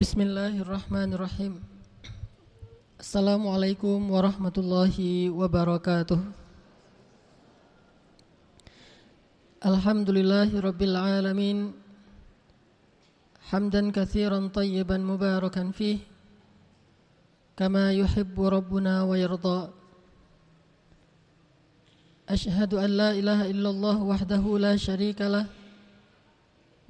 Bismillahirrahmanirrahim. Assalamualaikum warahmatullahi wabarakatuh. Alhamdulillahi rabbil alamin. Hamdan kathiran tayyiban mubarakan fih. Kama yuhibbu rabbuna wa yarda. Ashhadu an la ilaha illallah wahdahu la sharika lah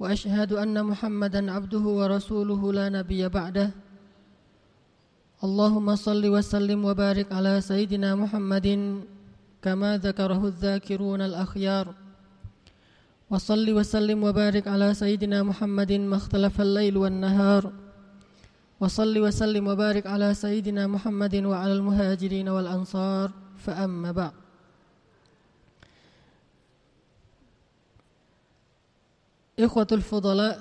وأشهد أن محمدا عبده ورسوله لا نبي بعده. اللهم صل وسلم وبارك على سيدنا محمد كما ذكره الذاكرون الأخيار. وصل وسلم وبارك على سيدنا محمد ما اختلف الليل والنهار. وصل وسلم وبارك على سيدنا محمد وعلى المهاجرين والأنصار. فأما بعد. Ikhwatul Fudala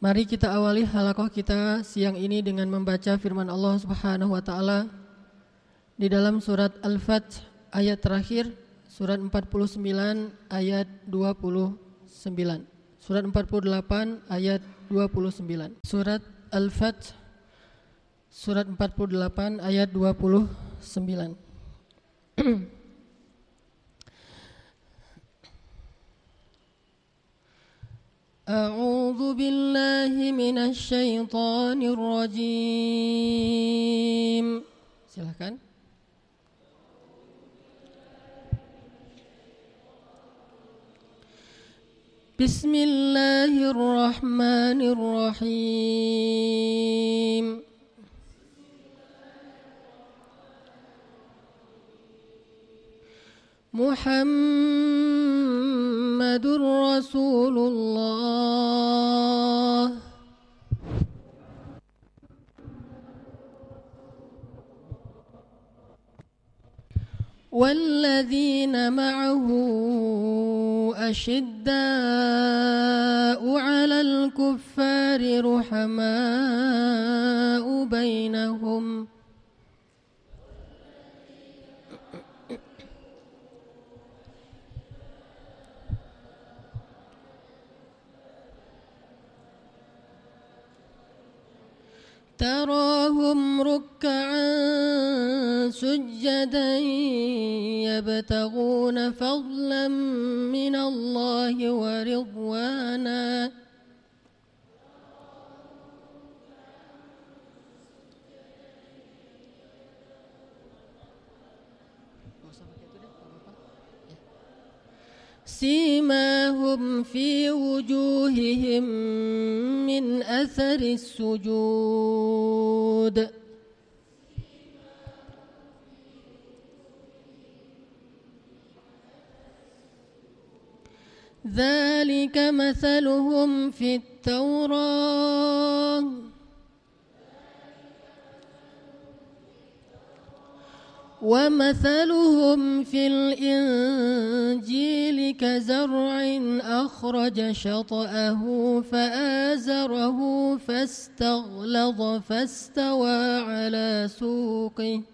Mari kita awali halakoh kita siang ini dengan membaca firman Allah Subhanahu wa taala di dalam surat Al-Fath ayat terakhir surat 49 ayat 29. Surat 48 ayat 29. Surat Al-Fath surat 48 ayat 29. أعوذ بالله من الشيطان الرجيم. Silahkan بسم الله الرحمن الرحيم محمد رسول الله. والذين معه أشداء على الكفار رحماء بينهم. تراهم ركعا سجدا يبتغون فضلا من الله ورضوانا سيماهم في وجوههم من أثر السجود. ذلك مثلهم في التوراه. ومثلهم في الإنجيل كزرع أخرج شطأه فآزره فاستغلظ فاستوى على سوقه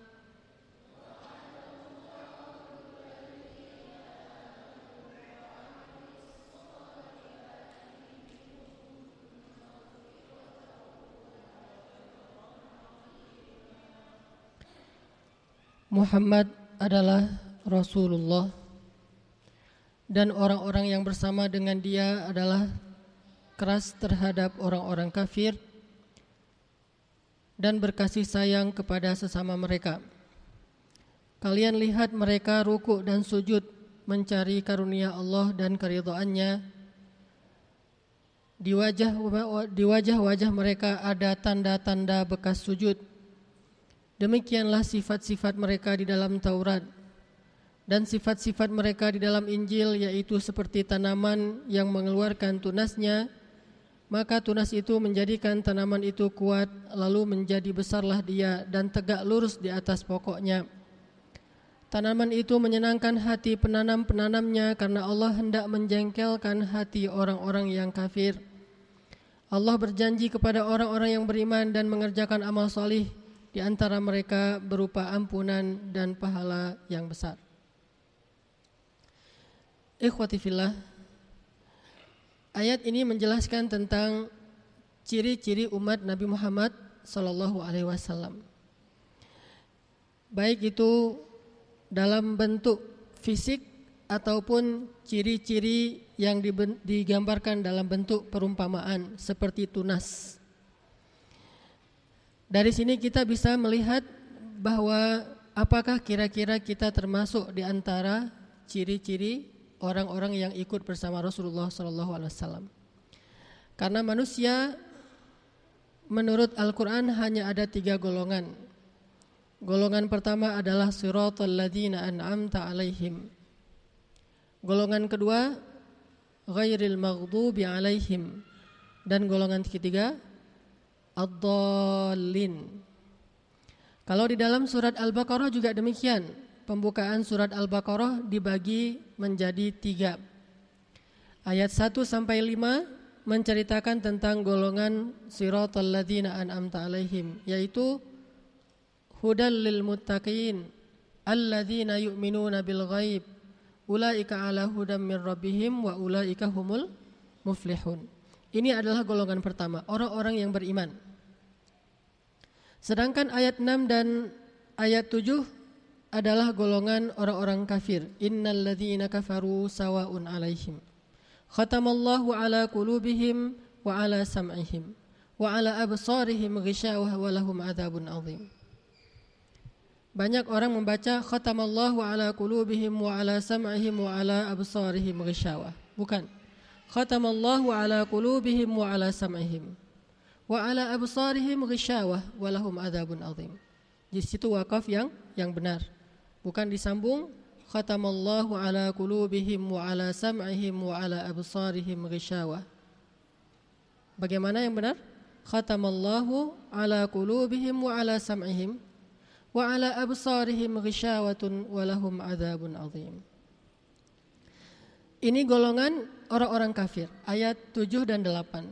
Muhammad adalah Rasulullah dan orang-orang yang bersama dengan dia adalah keras terhadap orang-orang kafir dan berkasih sayang kepada sesama mereka. Kalian lihat mereka ruku dan sujud mencari karunia Allah dan keridhaannya Di wajah di wajah-wajah mereka ada tanda-tanda bekas sujud. Demikianlah sifat-sifat mereka di dalam Taurat dan sifat-sifat mereka di dalam Injil yaitu seperti tanaman yang mengeluarkan tunasnya maka tunas itu menjadikan tanaman itu kuat lalu menjadi besarlah dia dan tegak lurus di atas pokoknya. Tanaman itu menyenangkan hati penanam-penanamnya karena Allah hendak menjengkelkan hati orang-orang yang kafir. Allah berjanji kepada orang-orang yang beriman dan mengerjakan amal solih di antara mereka berupa ampunan dan pahala yang besar. Ikhwati fillah, ayat ini menjelaskan tentang ciri-ciri umat Nabi Muhammad Sallallahu Alaihi Wasallam. Baik itu dalam bentuk fisik ataupun ciri-ciri yang digambarkan dalam bentuk perumpamaan seperti tunas. Dari sini kita bisa melihat bahwa apakah kira-kira kita termasuk di antara ciri-ciri orang-orang yang ikut bersama Rasulullah SAW. Karena manusia menurut Al-Quran hanya ada tiga golongan. Golongan pertama adalah siratal ladina an'amta alaihim Golongan kedua ghairil maghdubi alaihim dan golongan ketiga ad-dallin. Kalau di dalam surat Al-Baqarah juga demikian. Pembukaan surat Al-Baqarah dibagi menjadi tiga. Ayat 1 sampai 5 menceritakan tentang golongan siratal ladzina an'amta alaihim yaitu hudal lil muttaqin alladzina yu'minuna bil ghaib ulaika ala hudam min rabbihim wa ulaika humul muflihun. Ini adalah golongan pertama, orang-orang yang beriman. Sedangkan ayat 6 dan ayat 7 adalah golongan orang-orang kafir. Innal ladzina kafaru sawaun alaihim. Khatamallahu ala qulubihim wa ala sam'ihim wa ala absarihim ghishawah wa lahum adzabun adzim. Banyak orang membaca khatamallahu ala qulubihim wa ala sam'ihim wa ala absarihim ghisyawah. Bukan. Khatamallahu ala qulubihim wa ala sam'ihim wa ala absarihim adzim. Di situ wakaf yang yang benar. Bukan disambung khatamallahu ala qulubihim wa ala sam'ihim wa. Bagaimana yang benar? Khatamallahu ala qulubihim wa ala sam'ihim wa ala absarihim azim. Ini golongan orang-orang kafir, ayat 7 dan 8.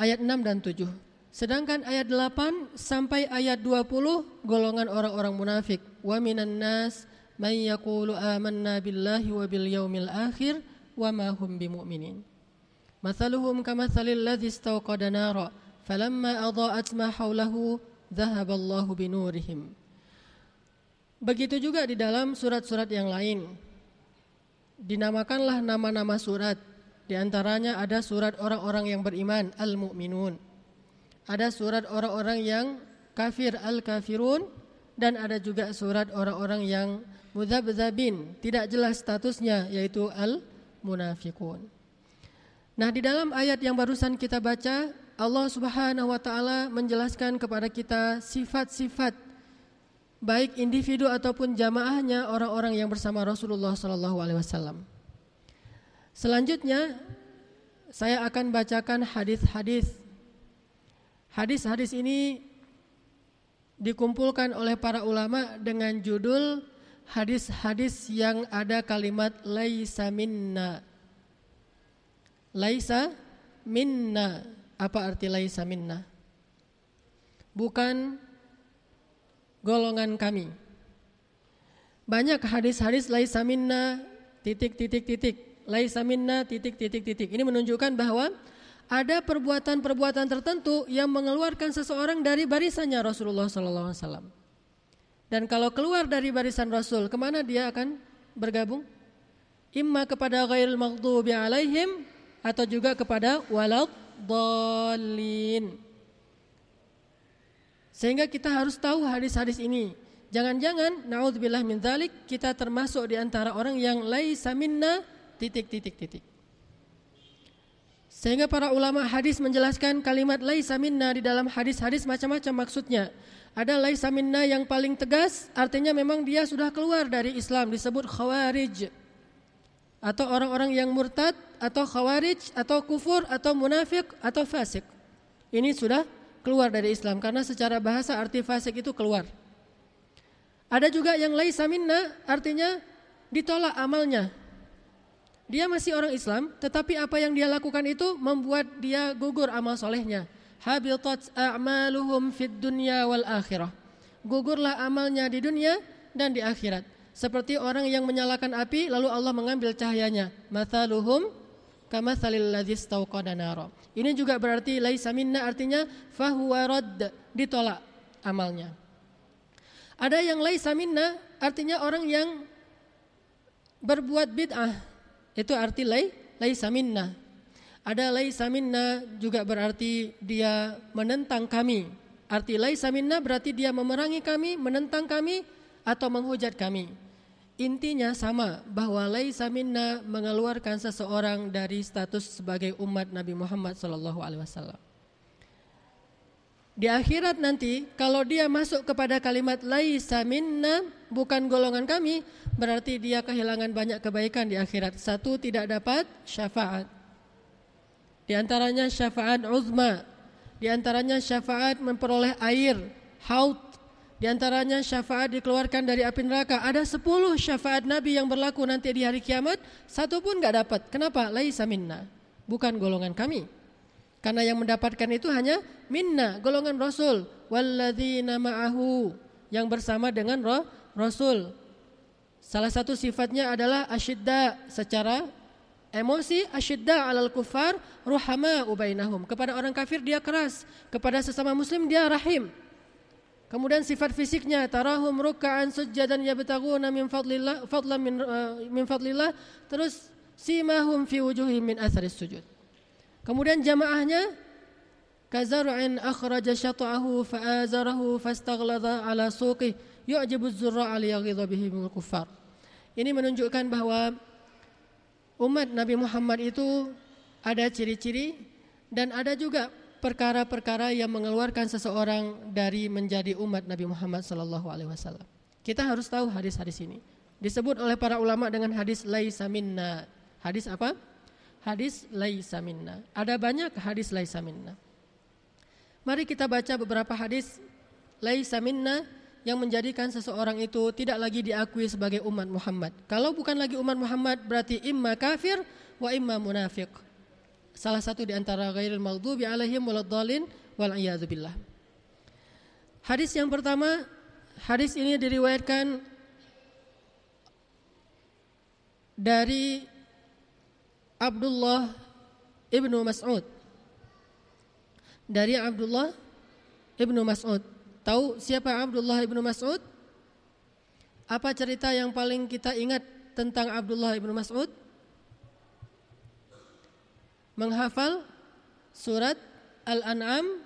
Ayat 6 dan 7. Sedangkan ayat 8 sampai ayat 20 golongan orang-orang munafik. Wa minan nas man yaqulu amanna billahi wa bil yaumil akhir wa ma hum bimumin. Mathaluhum kamathalil ladzi istawqada nara falamma adaa'at ma hawlahu Zahaballahu binurihim. Begitu juga di dalam surat-surat yang lain. Dinamakanlah nama-nama surat. Di antaranya ada surat orang-orang yang beriman, Al-Mu'minun. Ada surat orang-orang yang kafir, Al-Kafirun. Dan ada juga surat orang-orang yang muzabzabin, tidak jelas statusnya, yaitu Al-Munafikun. Nah di dalam ayat yang barusan kita baca Allah Subhanahu wa taala menjelaskan kepada kita sifat-sifat baik individu ataupun jamaahnya orang-orang yang bersama Rasulullah sallallahu alaihi wasallam. Selanjutnya saya akan bacakan hadis-hadis. Hadis-hadis ini dikumpulkan oleh para ulama dengan judul hadis-hadis yang ada kalimat laisa minna. Laisa minna apa arti laisa minna? Bukan golongan kami. Banyak hadis-hadis laisa minna titik titik titik laisa minna titik titik titik. Ini menunjukkan bahwa ada perbuatan-perbuatan tertentu yang mengeluarkan seseorang dari barisannya Rasulullah SAW. Dan kalau keluar dari barisan Rasul, ke mana dia akan bergabung? Imma kepada ghairil maghdubi alaihim atau juga kepada walad dolin. Sehingga kita harus tahu hadis-hadis ini. Jangan-jangan naudzubillah min dzalik kita termasuk di antara orang yang laisa minna titik titik titik. Sehingga para ulama hadis menjelaskan kalimat laisa minna di dalam hadis-hadis macam-macam maksudnya. Ada laisa minna yang paling tegas, artinya memang dia sudah keluar dari Islam, disebut khawarij. Atau orang-orang yang murtad, atau khawarij, atau kufur, atau munafik, atau fasik. Ini sudah keluar dari Islam, karena secara bahasa arti fasik itu keluar. Ada juga yang laisa minna, artinya ditolak amalnya, dia masih orang Islam, tetapi apa yang dia lakukan itu membuat dia gugur amal solehnya. Habitat a'maluhum fid dunya wal akhirah. Gugurlah amalnya di dunia dan di akhirat. Seperti orang yang menyalakan api lalu Allah mengambil cahayanya. Mathaluhum istauqada nara. Ini juga berarti laisa minna artinya fahuwa radd, ditolak amalnya. Ada yang laisa minna artinya orang yang berbuat bid'ah itu arti lay laisa minna. Ada laisa minna juga berarti dia menentang kami. Arti laisa minna berarti dia memerangi kami, menentang kami atau menghujat kami. Intinya sama bahwa laisa minna mengeluarkan seseorang dari status sebagai umat Nabi Muhammad sallallahu alaihi wasallam. Di akhirat nanti kalau dia masuk kepada kalimat laisa minna bukan golongan kami berarti dia kehilangan banyak kebaikan di akhirat. Satu tidak dapat syafaat. Di antaranya syafaat uzma. Di antaranya syafaat memperoleh air haut. Di antaranya syafaat dikeluarkan dari api neraka. Ada sepuluh syafaat Nabi yang berlaku nanti di hari kiamat, satu pun enggak dapat. Kenapa? Laisa minna. Bukan golongan kami. Karena yang mendapatkan itu hanya minna, golongan Rasul. Walladzina ma'ahu, yang bersama dengan roh, Rasul. Salah satu sifatnya adalah asyidda secara emosi asyidda alal kufar ruhama ubainahum. Kepada orang kafir dia keras, kepada sesama muslim dia rahim. Kemudian sifat fisiknya tarahum ruk'an sujjadan yabtaguna min fadlillah fadlan min, uh, min fadlillah terus simahum fi wujuhihim min atharis sujud. Kemudian jamaahnya kazar'in akhraja syata'ahu fa'azarahu fastaghladha ala suqih yu'jibu az-zurra'a liyaghidha bihi bil kuffar. Ini menunjukkan bahwa umat Nabi Muhammad itu ada ciri-ciri dan ada juga perkara-perkara yang mengeluarkan seseorang dari menjadi umat Nabi Muhammad sallallahu alaihi wasallam. Kita harus tahu hadis-hadis ini. Disebut oleh para ulama dengan hadis laisa minna. Hadis apa? hadis laisa minna. Ada banyak hadis laisa minna. Mari kita baca beberapa hadis laisa minna yang menjadikan seseorang itu tidak lagi diakui sebagai umat Muhammad. Kalau bukan lagi umat Muhammad berarti imma kafir wa imma munafik. Salah satu di antara ghairil maghdubi alaihim waladdallin wal billah. Hadis yang pertama, hadis ini diriwayatkan dari Abdullah ibnu Mas'ud. Dari Abdullah ibnu Mas'ud. Tahu siapa Abdullah ibnu Mas'ud? Apa cerita yang paling kita ingat tentang Abdullah ibnu Mas'ud? Menghafal surat Al-An'am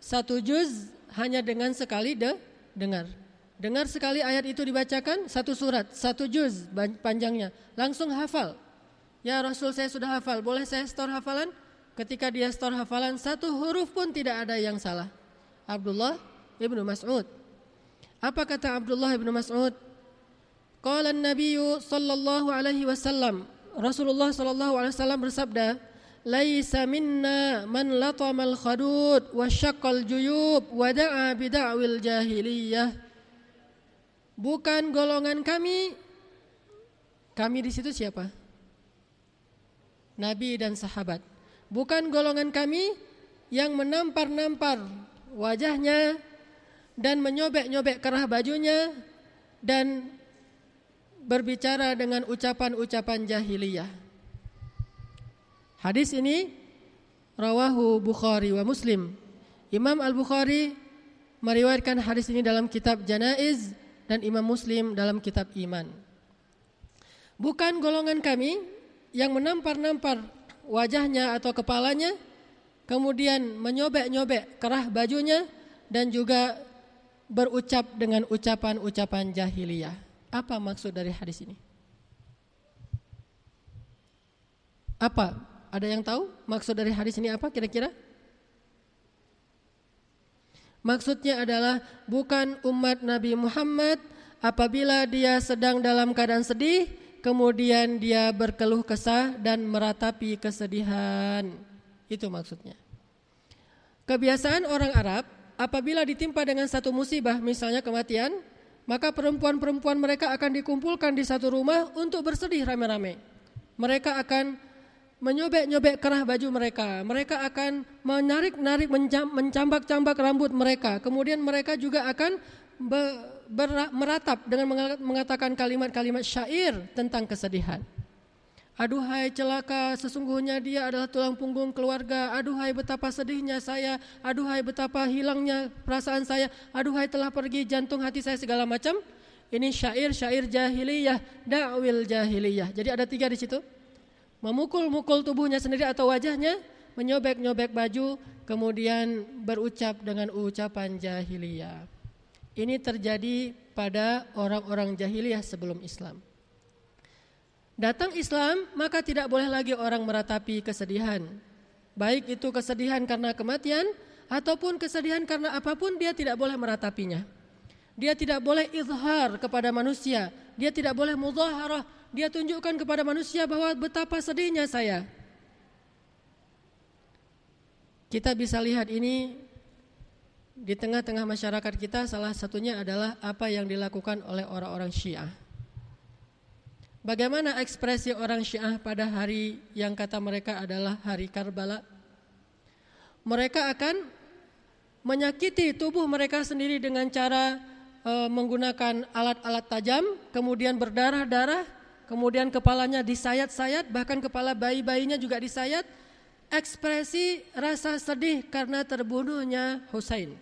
satu juz hanya dengan sekali de dengar. Dengar sekali ayat itu dibacakan satu surat, satu juz panjangnya, langsung hafal. Ya Rasul saya sudah hafal, boleh saya store hafalan? Ketika dia store hafalan, satu huruf pun tidak ada yang salah. Abdullah ibnu Mas'ud. Apa kata Abdullah ibnu Mas'ud? Qala Nabi sallallahu alaihi wasallam, Rasulullah sallallahu alaihi wasallam bersabda, "Laisa minna man latamal khadud wa syaqqal juyub wa da'a bid'awil jahiliyah." Bukan golongan kami. Kami di situ siapa? nabi dan sahabat. Bukan golongan kami yang menampar-nampar wajahnya dan menyobek-nyobek kerah bajunya dan berbicara dengan ucapan-ucapan jahiliyah. Hadis ini rawahu Bukhari wa Muslim. Imam Al-Bukhari meriwayatkan hadis ini dalam kitab Janaiz dan Imam Muslim dalam kitab Iman. Bukan golongan kami yang menampar-nampar wajahnya atau kepalanya, kemudian menyobek-nyobek kerah bajunya dan juga berucap dengan ucapan-ucapan jahiliyah. Apa maksud dari hadis ini? Apa Ada yang tahu maksud dari hadis ini apa kira-kira? Maksudnya adalah bukan umat Nabi Muhammad apabila dia sedang dalam keadaan sedih, kemudian dia berkeluh kesah dan meratapi kesedihan. Itu maksudnya. Kebiasaan orang Arab apabila ditimpa dengan satu musibah, misalnya kematian, maka perempuan-perempuan mereka akan dikumpulkan di satu rumah untuk bersedih rame-rame. Mereka akan menyobek-nyobek kerah baju mereka. Mereka akan menarik-narik mencambak-cambak rambut mereka. Kemudian mereka juga akan meratap dengan mengatakan kalimat-kalimat syair tentang kesedihan. Aduhai celaka, sesungguhnya dia adalah tulang punggung keluarga. Aduhai betapa sedihnya saya. Aduhai betapa hilangnya perasaan saya. Aduhai telah pergi jantung hati saya segala macam. Ini syair-syair jahiliyah, dakwil jahiliyah. Jadi ada tiga di situ. Memukul-mukul tubuhnya sendiri atau wajahnya, menyobek-nyobek baju, kemudian berucap dengan ucapan jahiliyah. Ini terjadi pada orang-orang jahiliyah sebelum Islam. Datang Islam, maka tidak boleh lagi orang meratapi kesedihan. Baik itu kesedihan karena kematian ataupun kesedihan karena apa pun dia tidak boleh meratapinya. Dia tidak boleh izhar kepada manusia, dia tidak boleh muzaharah, dia tunjukkan kepada manusia bahwa betapa sedihnya saya. Kita bisa lihat ini di tengah-tengah masyarakat kita salah satunya adalah apa yang dilakukan oleh orang-orang Syiah. Bagaimana ekspresi orang Syiah pada hari yang kata mereka adalah hari Karbala? Mereka akan menyakiti tubuh mereka sendiri dengan cara e, menggunakan alat-alat tajam, kemudian berdarah-darah, kemudian kepalanya disayat-sayat, bahkan kepala bayi-bayinya juga disayat. Ekspresi rasa sedih karena terbunuhnya Husain.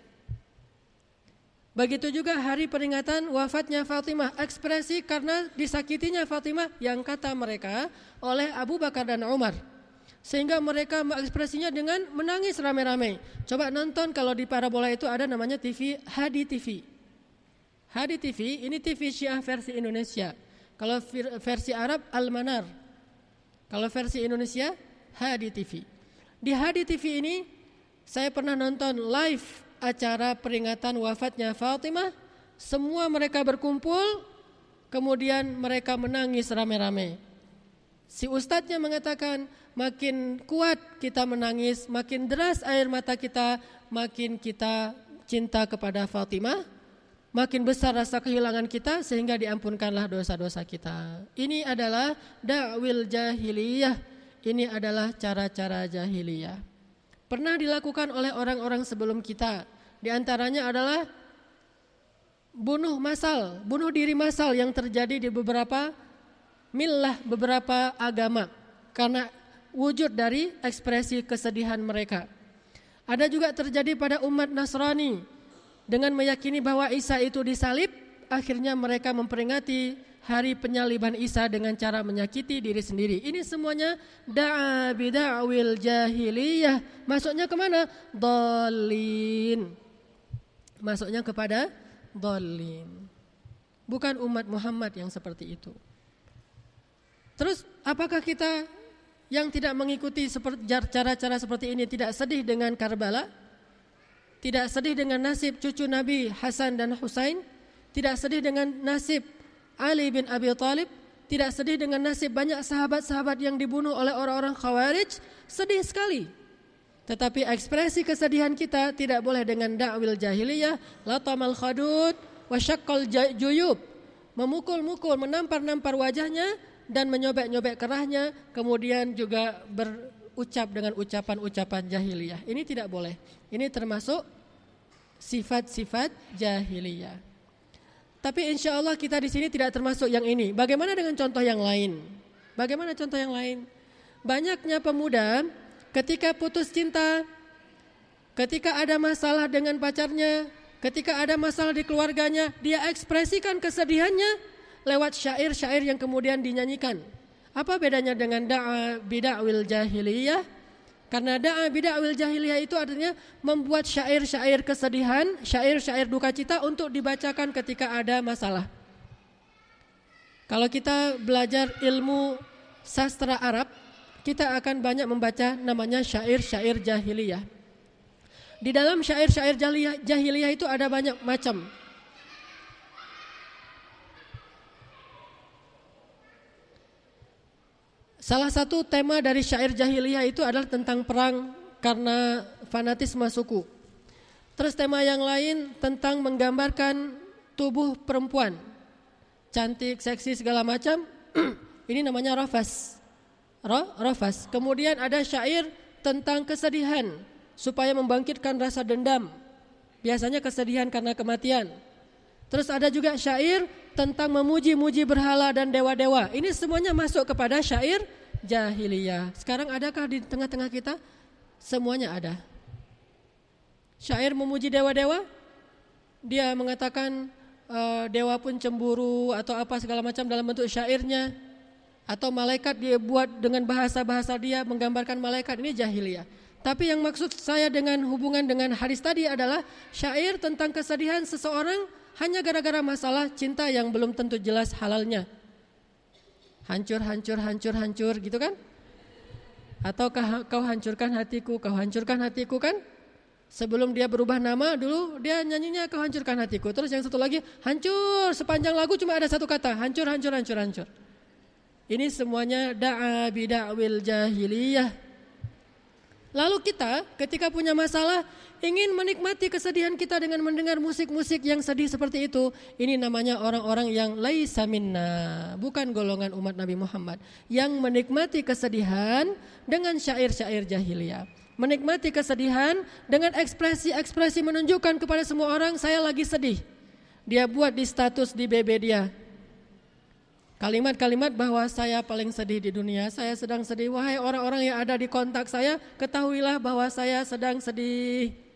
Begitu juga hari peringatan wafatnya Fatimah, ekspresi karena disakitinya Fatimah yang kata mereka oleh Abu Bakar dan Umar. Sehingga mereka mengekspresinya dengan menangis rame-rame. Coba nonton kalau di parabola itu ada namanya TV Hadi TV. Hadi TV ini TV Syiah versi Indonesia. Kalau versi Arab Al-Manar. Kalau versi Indonesia Hadi TV. Di Hadi TV ini saya pernah nonton live acara peringatan wafatnya Fatimah, semua mereka berkumpul, kemudian mereka menangis rame-rame. Si ustadznya mengatakan, makin kuat kita menangis, makin deras air mata kita, makin kita cinta kepada Fatimah, makin besar rasa kehilangan kita sehingga diampunkanlah dosa-dosa kita. Ini adalah dakwil jahiliyah. Ini adalah cara-cara jahiliyah pernah dilakukan oleh orang-orang sebelum kita. Di antaranya adalah bunuh masal, bunuh diri masal yang terjadi di beberapa milah, beberapa agama karena wujud dari ekspresi kesedihan mereka. Ada juga terjadi pada umat Nasrani dengan meyakini bahwa Isa itu disalib, akhirnya mereka memperingati hari penyaliban Isa dengan cara menyakiti diri sendiri. Ini semuanya da'a bida'wil jahiliyah. Masuknya ke mana? Dolin. Masuknya kepada dolin. Bukan umat Muhammad yang seperti itu. Terus apakah kita yang tidak mengikuti cara-cara seperti ini tidak sedih dengan Karbala? Tidak sedih dengan nasib cucu Nabi Hasan dan Husain? Tidak sedih dengan nasib Ali bin Abi Thalib, tidak sedih dengan nasib banyak sahabat-sahabat yang dibunuh oleh orang-orang Khawarij, sedih sekali. Tetapi ekspresi kesedihan kita tidak boleh dengan dakwil jahiliyah, latamal khadud, wasyaqqal juyub, memukul-mukul, menampar-nampar wajahnya dan menyobek-nyobek kerahnya, kemudian juga berucap dengan ucapan-ucapan jahiliyah. Ini tidak boleh. Ini termasuk sifat-sifat jahiliyah. Tapi insya Allah kita di sini tidak termasuk yang ini. Bagaimana dengan contoh yang lain? Bagaimana contoh yang lain? Banyaknya pemuda ketika putus cinta, ketika ada masalah dengan pacarnya, ketika ada masalah di keluarganya, dia ekspresikan kesedihannya lewat syair-syair yang kemudian dinyanyikan. Apa bedanya dengan da'a bida'wil jahiliyah? Karena da'a bid'awil jahiliyah itu artinya membuat syair-syair kesedihan, syair-syair duka cita untuk dibacakan ketika ada masalah. Kalau kita belajar ilmu sastra Arab, kita akan banyak membaca namanya syair-syair jahiliyah. Di dalam syair-syair jahiliyah itu ada banyak macam. Salah satu tema dari syair jahiliyah itu adalah tentang perang karena fanatisme suku. Terus tema yang lain tentang menggambarkan tubuh perempuan. Cantik, seksi segala macam. Ini namanya rafas. Rafas. Kemudian ada syair tentang kesedihan supaya membangkitkan rasa dendam. Biasanya kesedihan karena kematian. Terus ada juga syair tentang memuji-muji berhala dan dewa-dewa. Ini semuanya masuk kepada syair jahiliyah. Sekarang adakah di tengah-tengah kita? Semuanya ada. Syair memuji dewa-dewa, dia mengatakan uh, dewa pun cemburu atau apa segala macam dalam bentuk syairnya. Atau malaikat dia buat dengan bahasa-bahasa dia menggambarkan malaikat ini jahiliyah. Tapi yang maksud saya dengan hubungan dengan hadis tadi adalah syair tentang kesedihan seseorang hanya gara-gara masalah cinta yang belum tentu jelas halalnya. Hancur, hancur, hancur, hancur gitu kan? Atau kau hancurkan hatiku, kau hancurkan hatiku kan? Sebelum dia berubah nama dulu dia nyanyinya kau hancurkan hatiku. Terus yang satu lagi hancur sepanjang lagu cuma ada satu kata hancur hancur hancur hancur. Ini semuanya da'a bida'wil jahiliyah Lalu kita ketika punya masalah ingin menikmati kesedihan kita dengan mendengar musik-musik yang sedih seperti itu. Ini namanya orang-orang yang laisa minna, bukan golongan umat Nabi Muhammad yang menikmati kesedihan dengan syair-syair jahiliyah. Menikmati kesedihan dengan ekspresi-ekspresi menunjukkan kepada semua orang saya lagi sedih. Dia buat di status di BB dia. Kalimat-kalimat bahwa saya paling sedih di dunia, saya sedang sedih. Wahai orang-orang yang ada di kontak saya, ketahuilah bahwa saya sedang sedih.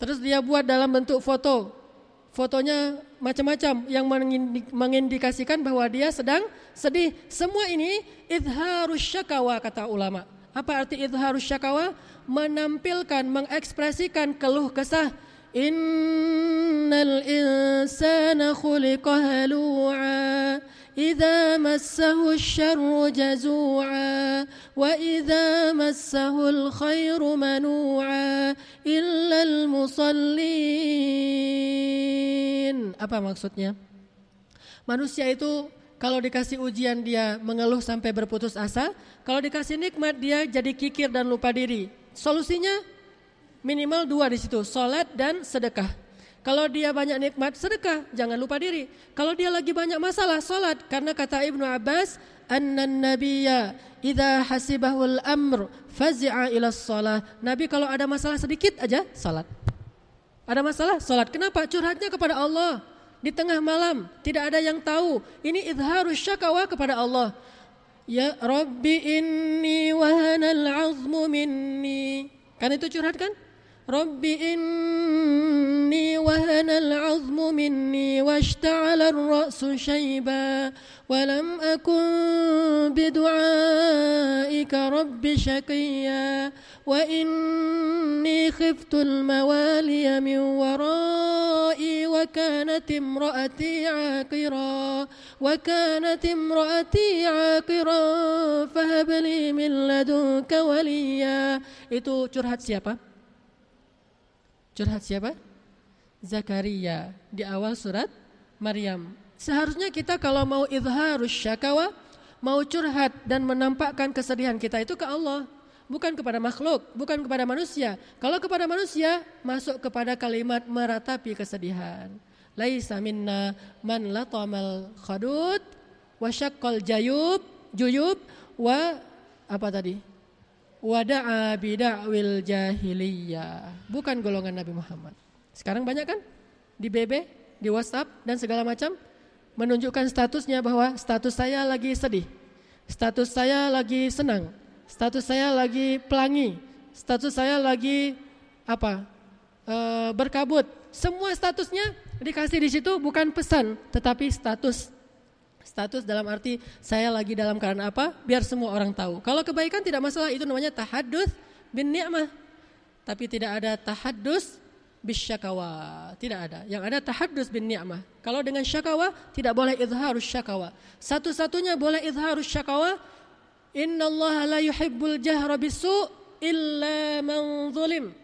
Terus dia buat dalam bentuk foto. Fotonya macam-macam yang mengindikasikan bahwa dia sedang sedih. Semua ini idharus syakawa kata ulama. Apa arti idharus syakawa? Menampilkan, mengekspresikan keluh kesah إن الإنسان خلق هلوعا إذا مسه الشر جزوعا وإذا مسه الخير منوعا إلا المصلين apa maksudnya manusia itu kalau dikasih ujian dia mengeluh sampai berputus asa kalau dikasih nikmat dia jadi kikir dan lupa diri solusinya Minimal dua di situ, solat dan sedekah. Kalau dia banyak nikmat, sedekah, jangan lupa diri. Kalau dia lagi banyak masalah, solat. Karena kata Ibnu Abbas, anna nabiyya idha hasibahul amr fazi'a ila sholat. Nabi kalau ada masalah sedikit aja, salat. Ada masalah, salat. Kenapa? Curhatnya kepada Allah. Di tengah malam, tidak ada yang tahu. Ini idharus syakawa kepada Allah. Ya Rabbi inni wahanal azmu minni. Kan itu curhat kan? رب إني وهن العظم مني واشتعل الرأس شيبا ولم أكن بدعائك رب شقيا وإني خفت الموالي من ورائي وكانت امرأتي عاقرا وكانت امرأتي عاقرا فهب لي من لدنك وليا itu curhat siapa? Curhat siapa? Zakaria di awal surat Maryam. Seharusnya kita kalau mau izharus syakawa, mau curhat dan menampakkan kesedihan kita itu ke Allah, bukan kepada makhluk, bukan kepada manusia. Kalau kepada manusia, masuk kepada kalimat meratapi kesedihan. Laisa minna man latamal khadud wa syaqqal jayub juyub wa apa tadi? Wada'a bida'wil jahiliyah. Bukan golongan Nabi Muhammad. Sekarang banyak kan di BB, di WhatsApp dan segala macam menunjukkan statusnya bahwa status saya lagi sedih. Status saya lagi senang. Status saya lagi pelangi. Status saya lagi apa? E, berkabut. Semua statusnya dikasih di situ bukan pesan, tetapi status Status dalam arti saya lagi dalam keadaan apa, biar semua orang tahu. Kalau kebaikan tidak masalah, itu namanya tahadus bin ni'mah. Tapi tidak ada tahadus bisyakawa. Tidak ada. Yang ada tahaddus bin ni'mah. Kalau dengan syakawa tidak boleh izharus syakawa. Satu-satunya boleh izharus syakawa innallaha la yuhibbul jahra bisu illa man zulim.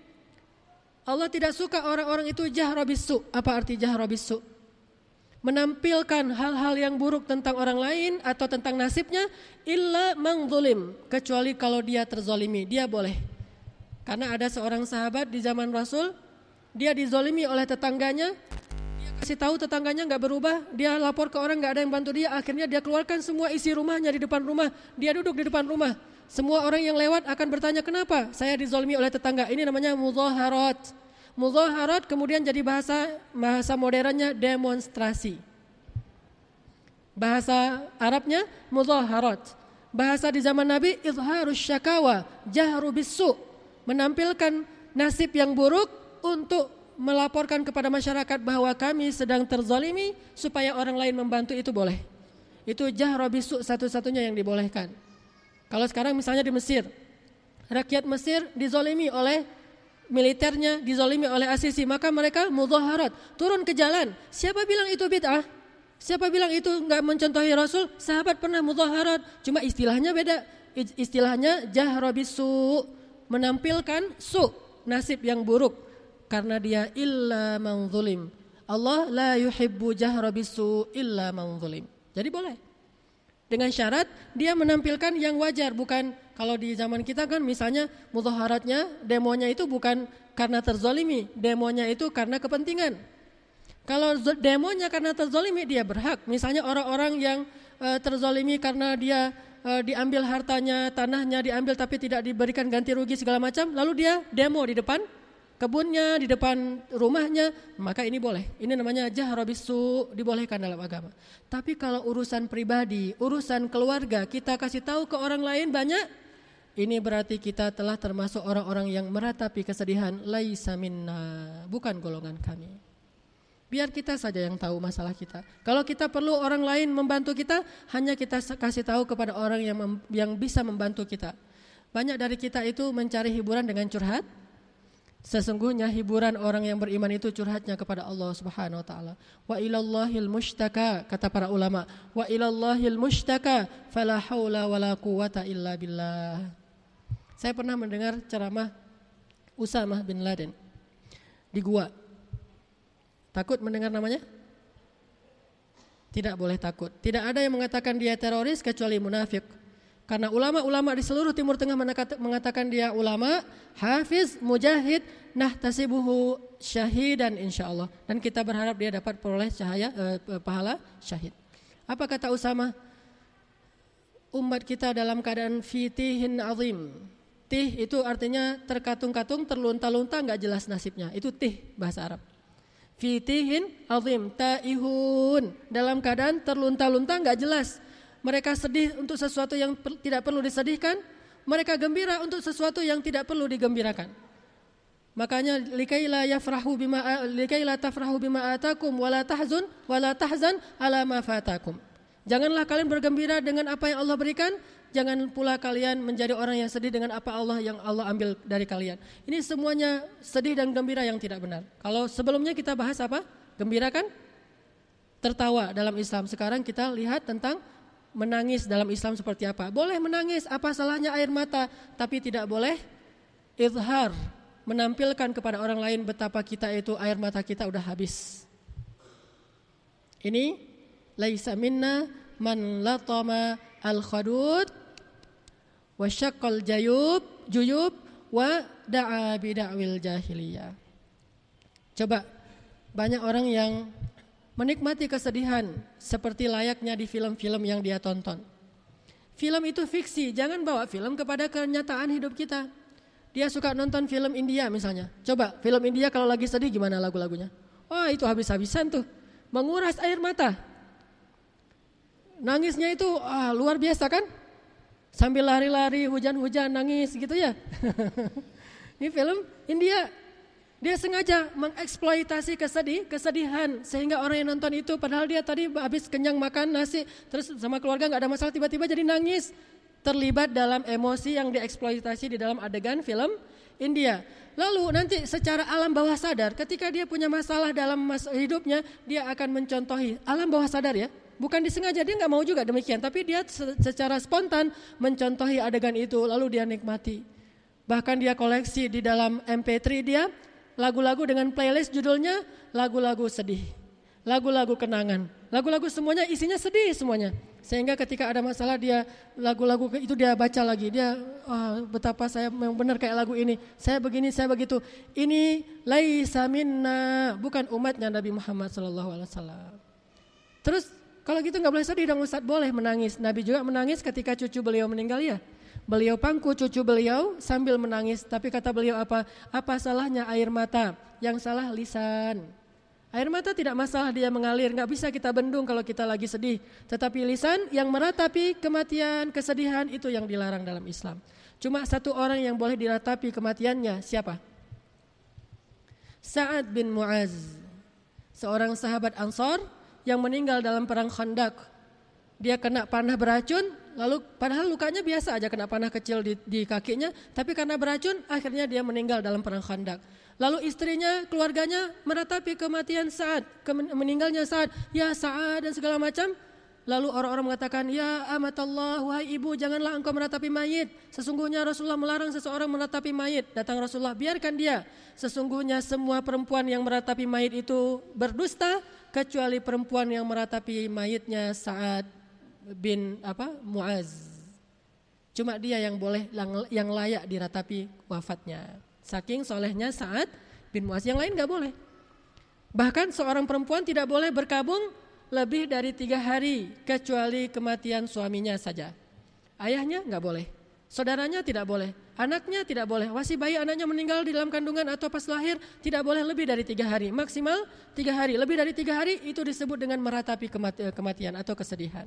Allah tidak suka orang-orang itu jahra bisu. Apa arti jahra bisu? Menampilkan hal-hal yang buruk tentang orang lain atau tentang nasibnya illa man zulim. Kecuali kalau dia terzolimi, dia boleh. Karena ada seorang sahabat di zaman Rasul, dia dizolimi oleh tetangganya, dia kasih tahu tetangganya nggak berubah, dia lapor ke orang nggak ada yang bantu dia, akhirnya dia keluarkan semua isi rumahnya di depan rumah, dia duduk di depan rumah. Semua orang yang lewat akan bertanya kenapa saya dizolimi oleh tetangga. Ini namanya muzaharat. Muzaharat kemudian jadi bahasa bahasa modernnya demonstrasi. Bahasa Arabnya muzaharat. Bahasa di zaman Nabi izharus syakawa, jahru bisu, menampilkan nasib yang buruk untuk melaporkan kepada masyarakat bahwa kami sedang terzalimi supaya orang lain membantu itu boleh. Itu jahru bisu satu-satunya yang dibolehkan. Kalau sekarang misalnya di Mesir, rakyat Mesir dizolimi oleh militernya, dizolimi oleh Asisi, maka mereka mudhaharat, turun ke jalan. Siapa bilang itu bid'ah? Siapa bilang itu enggak mencontohi Rasul? Sahabat pernah mudhaharat, cuma istilahnya beda. Istilahnya jahrabisu, menampilkan su, nasib yang buruk karena dia illa man Allah la yuhibbu jahrabisu illa man Jadi boleh. Dengan syarat dia menampilkan yang wajar, bukan kalau di zaman kita kan misalnya mudhaharatnya, demonya itu bukan karena terzolimi, demonya itu karena kepentingan. Kalau demonya karena terzolimi dia berhak. Misalnya orang-orang yang e, terzolimi karena dia e, diambil hartanya, tanahnya diambil tapi tidak diberikan ganti rugi segala macam, lalu dia demo di depan kebunnya, di depan rumahnya, maka ini boleh. Ini namanya jahrabisu, dibolehkan dalam agama. Tapi kalau urusan pribadi, urusan keluarga, kita kasih tahu ke orang lain banyak, ini berarti kita telah termasuk orang-orang yang meratapi kesedihan laisa minna, bukan golongan kami. Biar kita saja yang tahu masalah kita. Kalau kita perlu orang lain membantu kita, hanya kita kasih tahu kepada orang yang yang bisa membantu kita. Banyak dari kita itu mencari hiburan dengan curhat, Sesungguhnya hiburan orang yang beriman itu curhatnya kepada Allah Subhanahu wa taala. Wa ilallahil mushtaka kata para ulama, wa ilallahil mushtaka fala haula wala quwata illa billah. Saya pernah mendengar ceramah Usamah bin Laden di gua. Takut mendengar namanya? Tidak boleh takut. Tidak ada yang mengatakan dia teroris kecuali munafik. Karena ulama-ulama di seluruh Timur Tengah mengatakan dia ulama, hafiz, mujahid, nah tasibuhu syahidan insya Allah. Dan kita berharap dia dapat peroleh cahaya eh, pahala syahid. Apa kata Usama? Umat kita dalam keadaan fitihin azim. Tih itu artinya terkatung-katung, terlunta-lunta, nggak jelas nasibnya. Itu tih bahasa Arab. Fitihin azim, taihun. Dalam keadaan terlunta-lunta, nggak jelas mereka sedih untuk sesuatu yang per, tidak perlu disedihkan, mereka gembira untuk sesuatu yang tidak perlu digembirakan. Makanya likaila yafrahu bima likaila tafrahu bima atakum wala tahzun wala tahzan ala ma fatakum. Janganlah kalian bergembira dengan apa yang Allah berikan, jangan pula kalian menjadi orang yang sedih dengan apa Allah yang Allah ambil dari kalian. Ini semuanya sedih dan gembira yang tidak benar. Kalau sebelumnya kita bahas apa? Gembira kan? Tertawa dalam Islam. Sekarang kita lihat tentang menangis dalam Islam seperti apa. Boleh menangis, apa salahnya air mata, tapi tidak boleh izhar, menampilkan kepada orang lain betapa kita itu air mata kita udah habis. Ini laisa minna man latama al khadud wa syaqqal jayub juyub wa da'a bida'wil jahiliyah. Coba banyak orang yang menikmati kesedihan seperti layaknya di film-film yang dia tonton. Film itu fiksi, jangan bawa film kepada kenyataan hidup kita. Dia suka nonton film India misalnya. Coba film India kalau lagi sedih gimana lagu-lagunya? Oh itu habis-habisan tuh, menguras air mata. Nangisnya itu ah, luar biasa kan? Sambil lari-lari, hujan-hujan, nangis gitu ya. Ini film India dia sengaja mengeksploitasi kesedih, kesedihan sehingga orang yang nonton itu padahal dia tadi habis kenyang makan nasi terus sama keluarga nggak ada masalah tiba-tiba jadi nangis terlibat dalam emosi yang dieksploitasi di dalam adegan film India. Lalu nanti secara alam bawah sadar ketika dia punya masalah dalam hidupnya dia akan mencontohi alam bawah sadar ya. Bukan disengaja dia nggak mau juga demikian, tapi dia secara spontan mencontohi adegan itu lalu dia nikmati. Bahkan dia koleksi di dalam MP3 dia lagu-lagu dengan playlist judulnya lagu-lagu sedih. Lagu-lagu kenangan. Lagu-lagu semuanya isinya sedih semuanya. Sehingga ketika ada masalah dia lagu-lagu itu dia baca lagi. Dia oh, betapa saya memang benar kayak lagu ini. Saya begini, saya begitu. Ini laisa minna, bukan umatnya Nabi Muhammad sallallahu alaihi wasallam. Terus kalau gitu nggak boleh sedih dong Ustaz, boleh menangis. Nabi juga menangis ketika cucu beliau meninggal ya. Beliau pangku cucu beliau sambil menangis. Tapi kata beliau apa? Apa salahnya air mata? Yang salah lisan. Air mata tidak masalah dia mengalir, nggak bisa kita bendung kalau kita lagi sedih. Tetapi lisan yang meratapi kematian, kesedihan itu yang dilarang dalam Islam. Cuma satu orang yang boleh diratapi kematiannya, siapa? Sa'ad bin Mu'az. Seorang sahabat Ansor yang meninggal dalam perang Khandak. Dia kena panah beracun, lalu padahal lukanya biasa aja kena panah kecil di, di kakinya, tapi karena beracun akhirnya dia meninggal dalam perang Khandak. Lalu istrinya, keluarganya meratapi kematian saat, meninggalnya saat, ya saat dan segala macam. Lalu orang-orang mengatakan, ya amat Allah, wahai ibu janganlah engkau meratapi mayit. Sesungguhnya Rasulullah melarang seseorang meratapi mayit. Datang Rasulullah, biarkan dia. Sesungguhnya semua perempuan yang meratapi mayit itu berdusta, kecuali perempuan yang meratapi mayitnya saat bin apa Muaz. Cuma dia yang boleh yang layak diratapi wafatnya. Saking solehnya saat bin Muaz yang lain nggak boleh. Bahkan seorang perempuan tidak boleh berkabung lebih dari tiga hari kecuali kematian suaminya saja. Ayahnya nggak boleh, saudaranya tidak boleh, anaknya tidak boleh. Masih bayi anaknya meninggal di dalam kandungan atau pas lahir tidak boleh lebih dari tiga hari, maksimal tiga hari. Lebih dari tiga hari itu disebut dengan meratapi kematian atau kesedihan.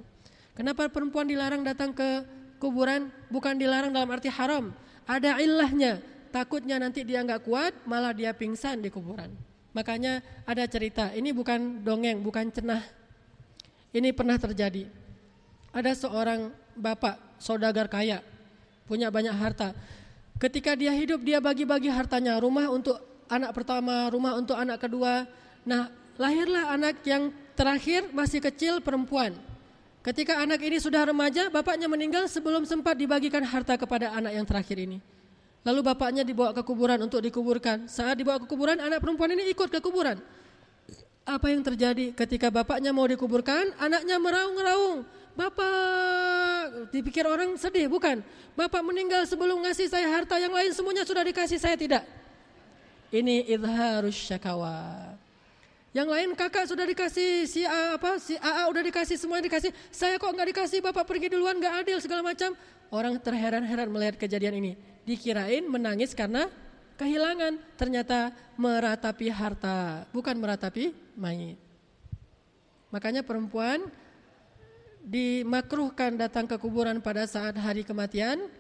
Kenapa perempuan dilarang datang ke kuburan? Bukan dilarang dalam arti haram, ada ilahnya takutnya nanti dia nggak kuat malah dia pingsan di kuburan. Makanya ada cerita, ini bukan dongeng, bukan cenah. Ini pernah terjadi. Ada seorang bapak saudagar kaya, punya banyak harta. Ketika dia hidup dia bagi-bagi hartanya, rumah untuk anak pertama, rumah untuk anak kedua. Nah, lahirlah anak yang terakhir masih kecil perempuan. Ketika anak ini sudah remaja, bapaknya meninggal sebelum sempat dibagikan harta kepada anak yang terakhir ini. Lalu bapaknya dibawa ke kuburan untuk dikuburkan. Saat dibawa ke kuburan, anak perempuan ini ikut ke kuburan. Apa yang terjadi ketika bapaknya mau dikuburkan, anaknya meraung-raung. Bapak, dipikir orang sedih, bukan? Bapak meninggal sebelum ngasih saya harta yang lain semuanya sudah dikasih saya tidak. Ini idharus syakawa. Yang lain kakak sudah dikasih si A apa si AA udah dikasih semuanya dikasih. Saya kok nggak dikasih bapak pergi duluan nggak adil segala macam. Orang terheran-heran melihat kejadian ini. Dikirain menangis karena kehilangan. Ternyata meratapi harta bukan meratapi mayit. Makanya perempuan dimakruhkan datang ke kuburan pada saat hari kematian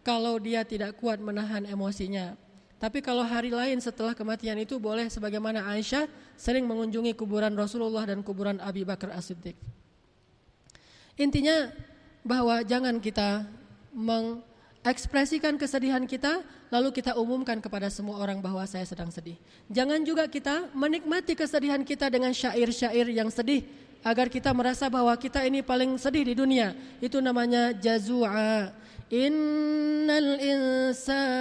kalau dia tidak kuat menahan emosinya. Tapi kalau hari lain setelah kematian itu boleh sebagaimana Aisyah sering mengunjungi kuburan Rasulullah dan kuburan Abi Bakar As-Siddiq. Intinya bahwa jangan kita mengekspresikan kesedihan kita lalu kita umumkan kepada semua orang bahwa saya sedang sedih. Jangan juga kita menikmati kesedihan kita dengan syair-syair yang sedih agar kita merasa bahwa kita ini paling sedih di dunia. Itu namanya jazua. Innal insan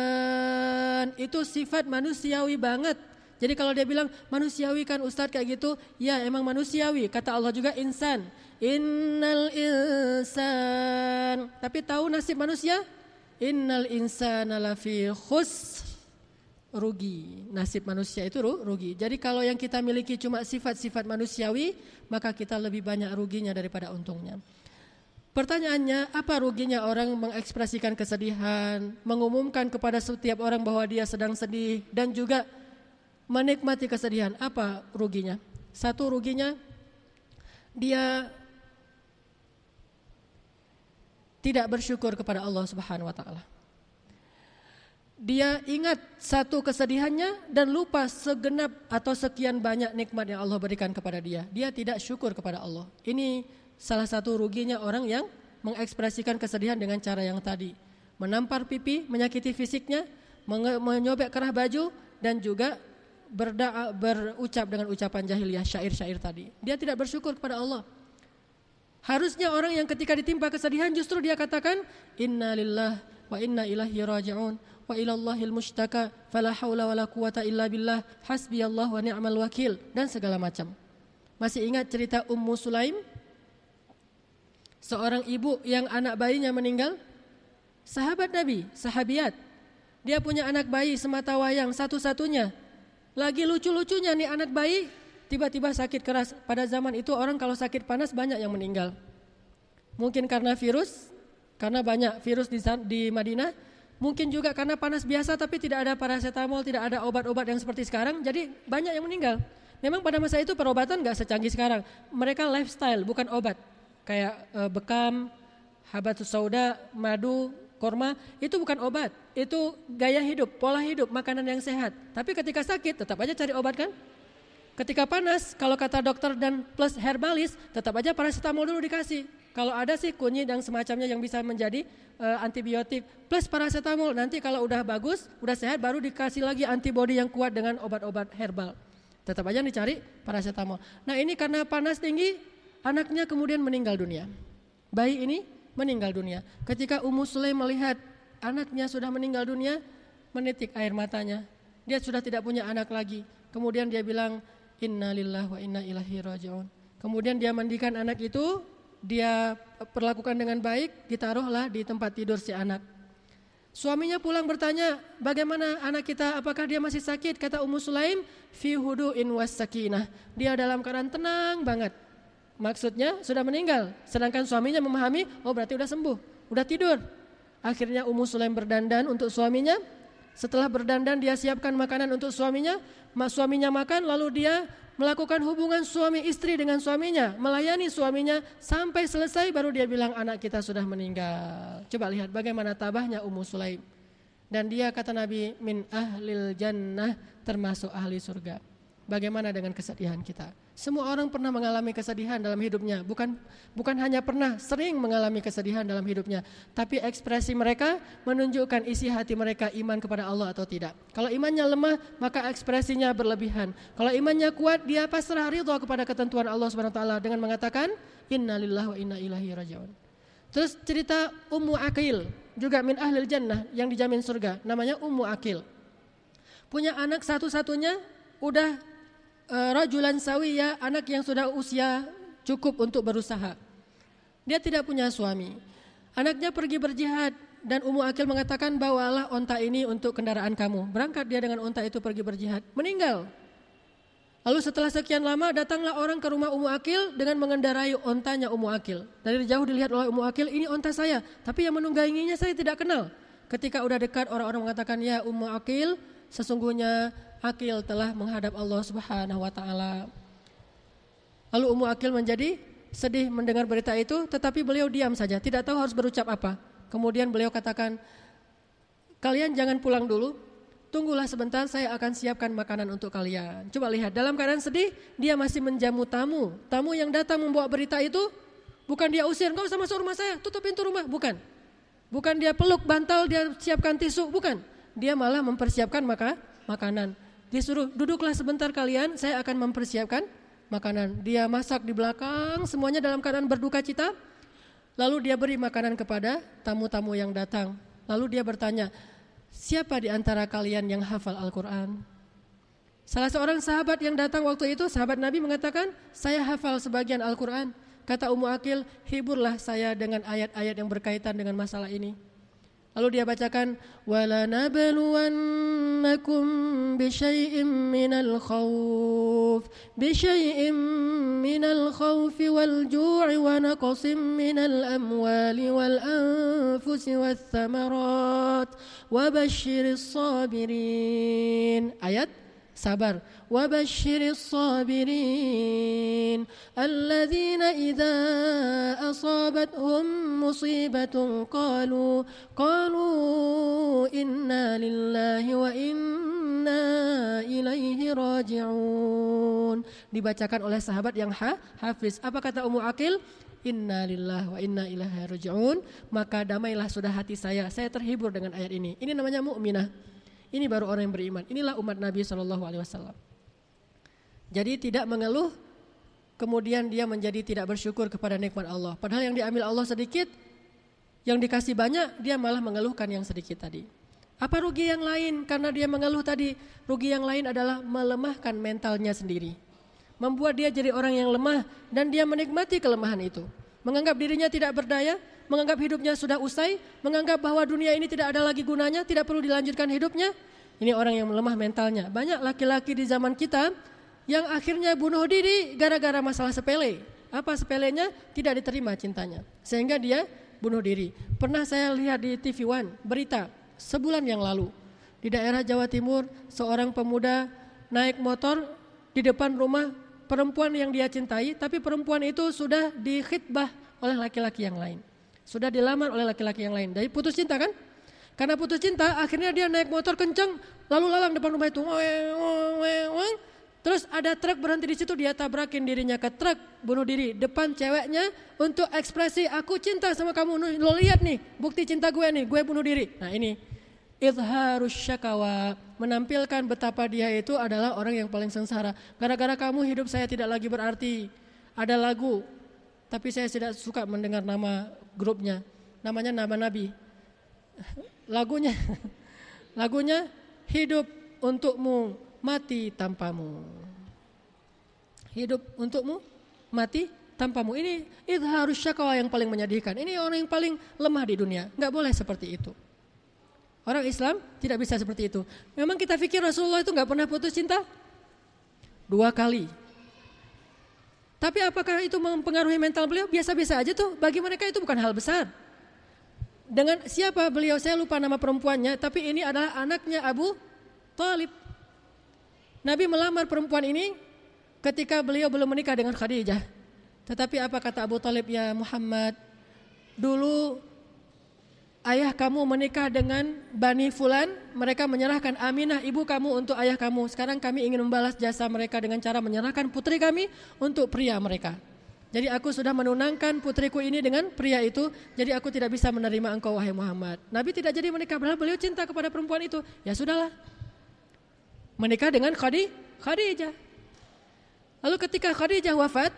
itu sifat manusiawi banget. Jadi kalau dia bilang manusiawi kan Ustadz kayak gitu, ya emang manusiawi. Kata Allah juga insan. Innal insan. Tapi tahu nasib manusia? Innal insana lafi khus rugi. Nasib manusia itu rugi. Jadi kalau yang kita miliki cuma sifat-sifat manusiawi, maka kita lebih banyak ruginya daripada untungnya. Pertanyaannya, apa ruginya orang mengekspresikan kesedihan, mengumumkan kepada setiap orang bahwa dia sedang sedih dan juga menikmati kesedihan? Apa ruginya? Satu ruginya dia tidak bersyukur kepada Allah Subhanahu wa taala. Dia ingat satu kesedihannya dan lupa segenap atau sekian banyak nikmat yang Allah berikan kepada dia. Dia tidak syukur kepada Allah. Ini salah satu ruginya orang yang mengekspresikan kesedihan dengan cara yang tadi. Menampar pipi, menyakiti fisiknya, menyobek kerah baju dan juga berda berucap dengan ucapan jahiliyah syair-syair tadi. Dia tidak bersyukur kepada Allah. Harusnya orang yang ketika ditimpa kesedihan justru dia katakan inna lillah wa inna ilahi raji'un wa ilallahil mustaka fala haula illa billah hasbiyallah wa wakil dan segala macam. Masih ingat cerita Ummu Sulaim? Seorang ibu yang anak bayinya meninggal? Sahabat Nabi, sahabiat. Dia punya anak bayi semata wayang satu-satunya. Lagi lucu-lucunya nih anak bayi tiba-tiba sakit keras. Pada zaman itu orang kalau sakit panas banyak yang meninggal. Mungkin karena virus, karena banyak virus di, di Madinah. Mungkin juga karena panas biasa tapi tidak ada paracetamol, tidak ada obat-obat yang seperti sekarang. Jadi banyak yang meninggal. Memang pada masa itu perobatan nggak secanggih sekarang. Mereka lifestyle bukan obat. Kayak e, bekam, habatus sauda, madu, korma itu bukan obat, itu gaya hidup, pola hidup, makanan yang sehat. Tapi ketika sakit tetap aja cari obat kan? Ketika panas, kalau kata dokter dan plus herbalis, tetap aja paracetamol dulu dikasih. Kalau ada sih kunyit dan semacamnya yang bisa menjadi uh, antibiotik plus paracetamol. Nanti kalau udah bagus, udah sehat baru dikasih lagi antibody yang kuat dengan obat-obat herbal. Tetap aja dicari paracetamol. Nah ini karena panas tinggi, anaknya kemudian meninggal dunia. Bayi ini meninggal dunia. Ketika Ummu Sulaim melihat anaknya sudah meninggal dunia, menitik air matanya. Dia sudah tidak punya anak lagi. Kemudian dia bilang, Inna lillah wa inna ilahi raji'un. Kemudian dia mandikan anak itu, dia perlakukan dengan baik, ditaruhlah di tempat tidur si anak. Suaminya pulang bertanya, bagaimana anak kita, apakah dia masih sakit? Kata Ummu Sulaim, fi hudu'in was sakinah. Dia dalam keadaan tenang banget. Maksudnya sudah meninggal. Sedangkan suaminya memahami, oh berarti udah sembuh, udah tidur. Akhirnya Ummu Sulaim berdandan untuk suaminya. Setelah berdandan dia siapkan makanan untuk suaminya suaminya makan lalu dia melakukan hubungan suami istri dengan suaminya, melayani suaminya sampai selesai baru dia bilang anak kita sudah meninggal. Coba lihat bagaimana tabahnya Ummu Sulaim. Dan dia kata Nabi min ahlil jannah termasuk ahli surga. Bagaimana dengan kesedihan kita? Semua orang pernah mengalami kesedihan dalam hidupnya, bukan bukan hanya pernah, sering mengalami kesedihan dalam hidupnya, tapi ekspresi mereka menunjukkan isi hati mereka iman kepada Allah atau tidak. Kalau imannya lemah, maka ekspresinya berlebihan. Kalau imannya kuat, dia pasrah ridho kepada ketentuan Allah Subhanahu dengan mengatakan innalillahi wa inna ilaihi rajiun. Terus cerita Ummu Akil, juga min ahlil jannah yang dijamin surga, namanya Ummu Akil. Punya anak satu-satunya udah rajulan sawiya, anak yang sudah usia cukup untuk berusaha. Dia tidak punya suami. Anaknya pergi berjihad dan Ummu Akil mengatakan bawalah onta ini untuk kendaraan kamu. Berangkat dia dengan onta itu pergi berjihad. Meninggal. Lalu setelah sekian lama datanglah orang ke rumah Ummu Akil dengan mengendarai ontanya Ummu Akil. Dari jauh dilihat oleh Ummu Akil ini onta saya, tapi yang menungganginya saya tidak kenal. Ketika udah dekat orang-orang mengatakan ya Ummu Akil, sesungguhnya Akil telah menghadap Allah Subhanahu wa taala. Lalu Ummu Akil menjadi sedih mendengar berita itu, tetapi beliau diam saja, tidak tahu harus berucap apa. Kemudian beliau katakan, "Kalian jangan pulang dulu, tunggulah sebentar saya akan siapkan makanan untuk kalian." Coba lihat, dalam keadaan sedih, dia masih menjamu tamu. Tamu yang datang membawa berita itu bukan dia usir, "Kau usah masuk rumah saya, tutup pintu rumah." Bukan. Bukan dia peluk bantal, dia siapkan tisu, bukan. Dia malah mempersiapkan maka makanan. Disuruh duduklah sebentar kalian, saya akan mempersiapkan makanan. Dia masak di belakang, semuanya dalam keadaan berduka cita. Lalu dia beri makanan kepada tamu-tamu yang datang. Lalu dia bertanya, siapa di antara kalian yang hafal Al-Quran? Salah seorang sahabat yang datang waktu itu, sahabat Nabi mengatakan, saya hafal sebagian Al-Quran. Kata Ummu Akil, hiburlah saya dengan ayat-ayat yang berkaitan dengan masalah ini. Lalu dia bacakan ولنبلونكم بشيء من الخوف بشيء من الخوف والجوع ونقص من الأموال والأنفس والثمرات وبشر الصابرين آيات sabar. Wa basyiris sabirin alladzina idza asabatuhum musibatun qalu qalu inna lillahi wa inna ilaihi raji'un. Dibacakan oleh sahabat yang ha, hafiz. Apa kata Ummu aqil? Inna lillah wa inna ilaihi raji'un. Maka damailah sudah hati saya. Saya terhibur dengan ayat ini. Ini namanya mukminah ini baru orang yang beriman. Inilah umat Nabi Shallallahu Alaihi Wasallam. Jadi tidak mengeluh, kemudian dia menjadi tidak bersyukur kepada nikmat Allah. Padahal yang diambil Allah sedikit, yang dikasih banyak, dia malah mengeluhkan yang sedikit tadi. Apa rugi yang lain? Karena dia mengeluh tadi, rugi yang lain adalah melemahkan mentalnya sendiri. Membuat dia jadi orang yang lemah dan dia menikmati kelemahan itu. Menganggap dirinya tidak berdaya, menganggap hidupnya sudah usai, menganggap bahwa dunia ini tidak ada lagi gunanya, tidak perlu dilanjutkan hidupnya. Ini orang yang melemah mentalnya. Banyak laki-laki di zaman kita yang akhirnya bunuh diri gara-gara masalah sepele. Apa sepelenya? Tidak diterima cintanya. Sehingga dia bunuh diri. Pernah saya lihat di TV One berita sebulan yang lalu di daerah Jawa Timur seorang pemuda naik motor di depan rumah perempuan yang dia cintai tapi perempuan itu sudah dikhitbah oleh laki-laki yang lain sudah dilamar oleh laki-laki yang lain dari putus cinta kan karena putus cinta akhirnya dia naik motor kenceng lalu lalang depan rumah itu Terus ada truk berhenti di situ dia tabrakin dirinya ke truk bunuh diri depan ceweknya untuk ekspresi aku cinta sama kamu. Lo lihat nih bukti cinta gue nih gue bunuh diri. Nah ini idharus syakawa menampilkan betapa dia itu adalah orang yang paling sengsara. Gara-gara kamu hidup saya tidak lagi berarti. Ada lagu tapi saya tidak suka mendengar nama grupnya. Namanya nama Nabi. Lagunya lagunya hidup untukmu mati tanpamu. Hidup untukmu, mati tanpamu. Ini itu harus syakawa yang paling menyedihkan. Ini orang yang paling lemah di dunia. Nggak boleh seperti itu. Orang Islam tidak bisa seperti itu. Memang kita pikir Rasulullah itu nggak pernah putus cinta? Dua kali. Tapi apakah itu mempengaruhi mental beliau? Biasa-biasa aja tuh. Bagi mereka itu bukan hal besar. Dengan siapa beliau? Saya lupa nama perempuannya. Tapi ini adalah anaknya Abu Talib. Nabi melamar perempuan ini ketika beliau belum menikah dengan Khadijah. Tetapi apa kata Abu Talib ya Muhammad? Dulu ayah kamu menikah dengan Bani Fulan, mereka menyerahkan Aminah ibu kamu untuk ayah kamu. Sekarang kami ingin membalas jasa mereka dengan cara menyerahkan putri kami untuk pria mereka. Jadi aku sudah menunangkan putriku ini dengan pria itu, jadi aku tidak bisa menerima engkau wahai Muhammad. Nabi tidak jadi menikah, padahal beliau cinta kepada perempuan itu. Ya sudahlah, menikah dengan Khadijah. Lalu ketika Khadijah wafat,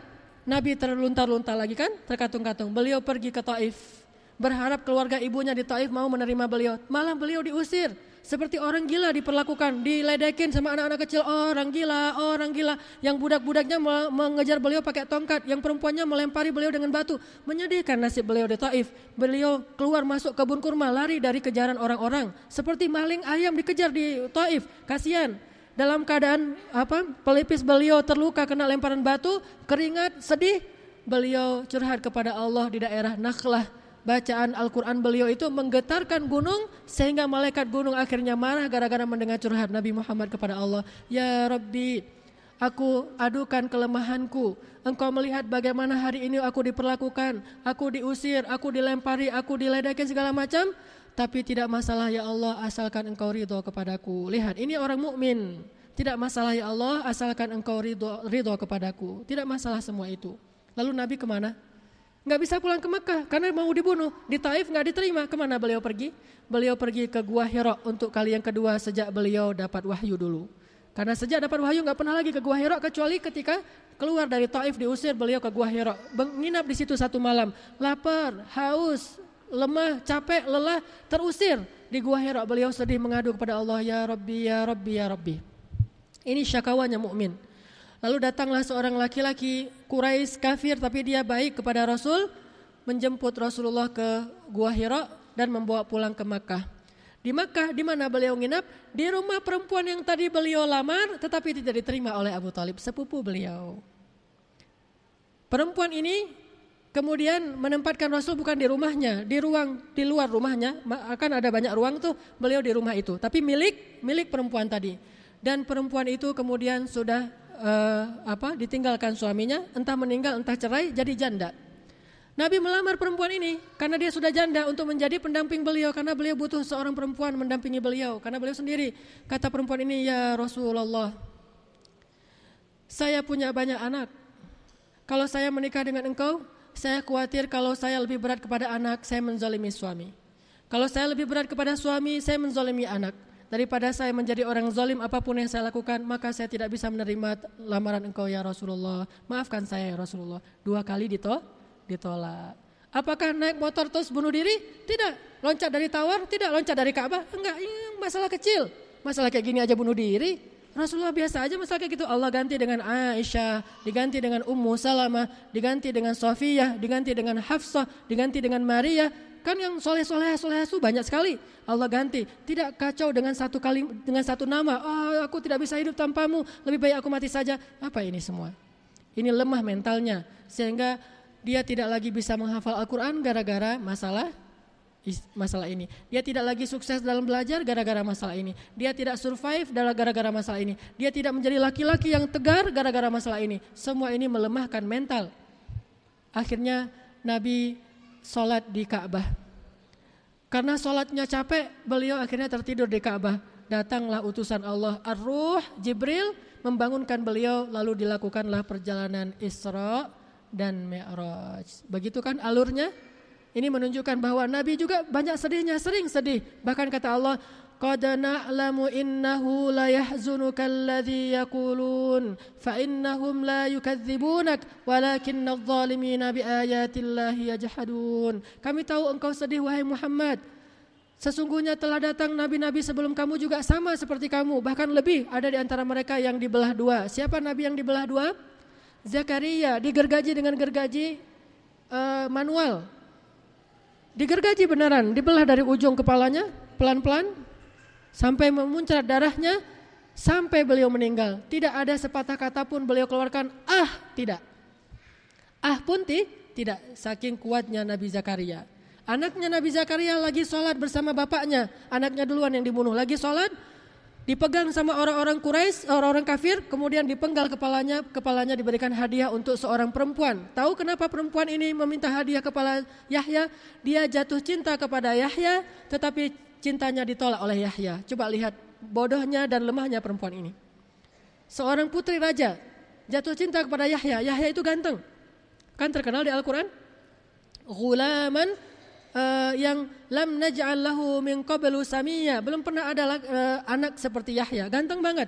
Nabi terluntar-luntar lagi kan, terkatung-katung. Beliau pergi ke Taif, berharap keluarga ibunya di Taif mau menerima beliau. Malah beliau diusir, seperti orang gila diperlakukan, diledekin sama anak-anak kecil, orang gila, orang gila. Yang budak-budaknya mengejar beliau pakai tongkat, yang perempuannya melempari beliau dengan batu. Menyedihkan nasib beliau di Taif. Beliau keluar masuk kebun kurma, lari dari kejaran orang-orang. Seperti maling ayam dikejar di Taif, kasihan dalam keadaan apa pelipis beliau terluka kena lemparan batu, keringat, sedih, beliau curhat kepada Allah di daerah Nakhlah. Bacaan Al-Quran beliau itu menggetarkan gunung sehingga malaikat gunung akhirnya marah gara-gara mendengar curhat Nabi Muhammad kepada Allah. Ya Rabbi, aku adukan kelemahanku. Engkau melihat bagaimana hari ini aku diperlakukan, aku diusir, aku dilempari, aku diledakin segala macam. Tapi tidak masalah ya Allah asalkan engkau ridho kepadaku. Lihat ini orang mukmin. Tidak masalah ya Allah asalkan engkau ridho, ridho kepadaku. Tidak masalah semua itu. Lalu Nabi ke mana? Nggak bisa pulang ke Mekah karena mau dibunuh. Di Taif nggak diterima. Ke mana beliau pergi? Beliau pergi ke Gua Hiro untuk kali yang kedua sejak beliau dapat wahyu dulu. Karena sejak dapat wahyu nggak pernah lagi ke Gua Hiro kecuali ketika keluar dari Taif diusir beliau ke Gua Hiro. Menginap di situ satu malam. Lapar, haus, lemah, capek, lelah, terusir di gua Hira. Beliau sedih mengadu kepada Allah, "Ya Rabbi, ya Rabbi, ya Rabbi." Ini syakawanya mukmin. Lalu datanglah seorang laki-laki Quraisy kafir tapi dia baik kepada Rasul, menjemput Rasulullah ke Gua Hira dan membawa pulang ke Makkah. Di Makkah di mana beliau nginap di rumah perempuan yang tadi beliau lamar tetapi tidak diterima oleh Abu Talib sepupu beliau. Perempuan ini Kemudian menempatkan Rasul bukan di rumahnya, di ruang di luar rumahnya, akan ada banyak ruang tuh beliau di rumah itu, tapi milik milik perempuan tadi. Dan perempuan itu kemudian sudah uh, apa ditinggalkan suaminya, entah meninggal entah cerai jadi janda. Nabi melamar perempuan ini karena dia sudah janda untuk menjadi pendamping beliau karena beliau butuh seorang perempuan mendampingi beliau karena beliau sendiri kata perempuan ini ya Rasulullah saya punya banyak anak kalau saya menikah dengan engkau saya khawatir kalau saya lebih berat kepada anak, saya menzalimi suami. Kalau saya lebih berat kepada suami, saya menzalimi anak. Daripada saya menjadi orang zalim apa pun yang saya lakukan, maka saya tidak bisa menerima lamaran engkau ya Rasulullah. Maafkan saya ya Rasulullah. Dua kali ditolak. Apakah naik motor terus bunuh diri? Tidak. Loncat dari tawar? Tidak. Loncat dari Ka'bah? Enggak. Ini masalah kecil. Masalah kayak gini aja bunuh diri. Rasulullah biasa aja masalah kayak gitu. Allah ganti dengan Aisyah, diganti dengan Ummu Salamah, diganti dengan Sofiyah, diganti dengan Hafsah, diganti dengan Maria. Kan yang soleh soleh soleh itu banyak sekali. Allah ganti. Tidak kacau dengan satu kali dengan satu nama. Oh, aku tidak bisa hidup tanpamu. Lebih baik aku mati saja. Apa ini semua? Ini lemah mentalnya sehingga dia tidak lagi bisa menghafal Al-Quran gara-gara masalah masalah ini. Dia tidak lagi sukses dalam belajar gara-gara masalah ini. Dia tidak survive gara-gara masalah ini. Dia tidak menjadi laki-laki yang tegar gara-gara masalah ini. Semua ini melemahkan mental. Akhirnya Nabi sholat di Ka'bah. Karena sholatnya capek, beliau akhirnya tertidur di Ka'bah. Datanglah utusan Allah Ar-Ruh Jibril membangunkan beliau lalu dilakukanlah perjalanan Isra dan Mi'raj. Begitu kan alurnya? Ini menunjukkan bahwa Nabi juga banyak sedihnya, sering sedih. Bahkan kata Allah, Na'lamu innahu la yahzunuka alladhi yakulun fa innahum la yukadzibunak walakinna adh-dhalimina biayatillahi yajhadun. Kami tahu engkau sedih wahai Muhammad. Sesungguhnya telah datang nabi-nabi sebelum kamu juga sama seperti kamu, bahkan lebih ada di antara mereka yang dibelah dua. Siapa nabi yang dibelah dua? Zakaria digergaji dengan gergaji uh, manual Digergaji beneran, dibelah dari ujung kepalanya pelan-pelan sampai memuncrat darahnya sampai beliau meninggal. Tidak ada sepatah kata pun beliau keluarkan ah, tidak. Ah pun ti, tidak saking kuatnya Nabi Zakaria. Anaknya Nabi Zakaria lagi sholat bersama bapaknya. Anaknya duluan yang dibunuh. Lagi sholat, dipegang sama orang-orang Quraisy, orang-orang kafir, kemudian dipenggal kepalanya, kepalanya diberikan hadiah untuk seorang perempuan. Tahu kenapa perempuan ini meminta hadiah kepala Yahya? Dia jatuh cinta kepada Yahya, tetapi cintanya ditolak oleh Yahya. Coba lihat bodohnya dan lemahnya perempuan ini. Seorang putri raja jatuh cinta kepada Yahya. Yahya itu ganteng. Kan terkenal di Al-Qur'an. Gulaman uh, yang lam naj'al lahu min qablu samiyya. Belum pernah ada uh, anak seperti Yahya. Ganteng banget.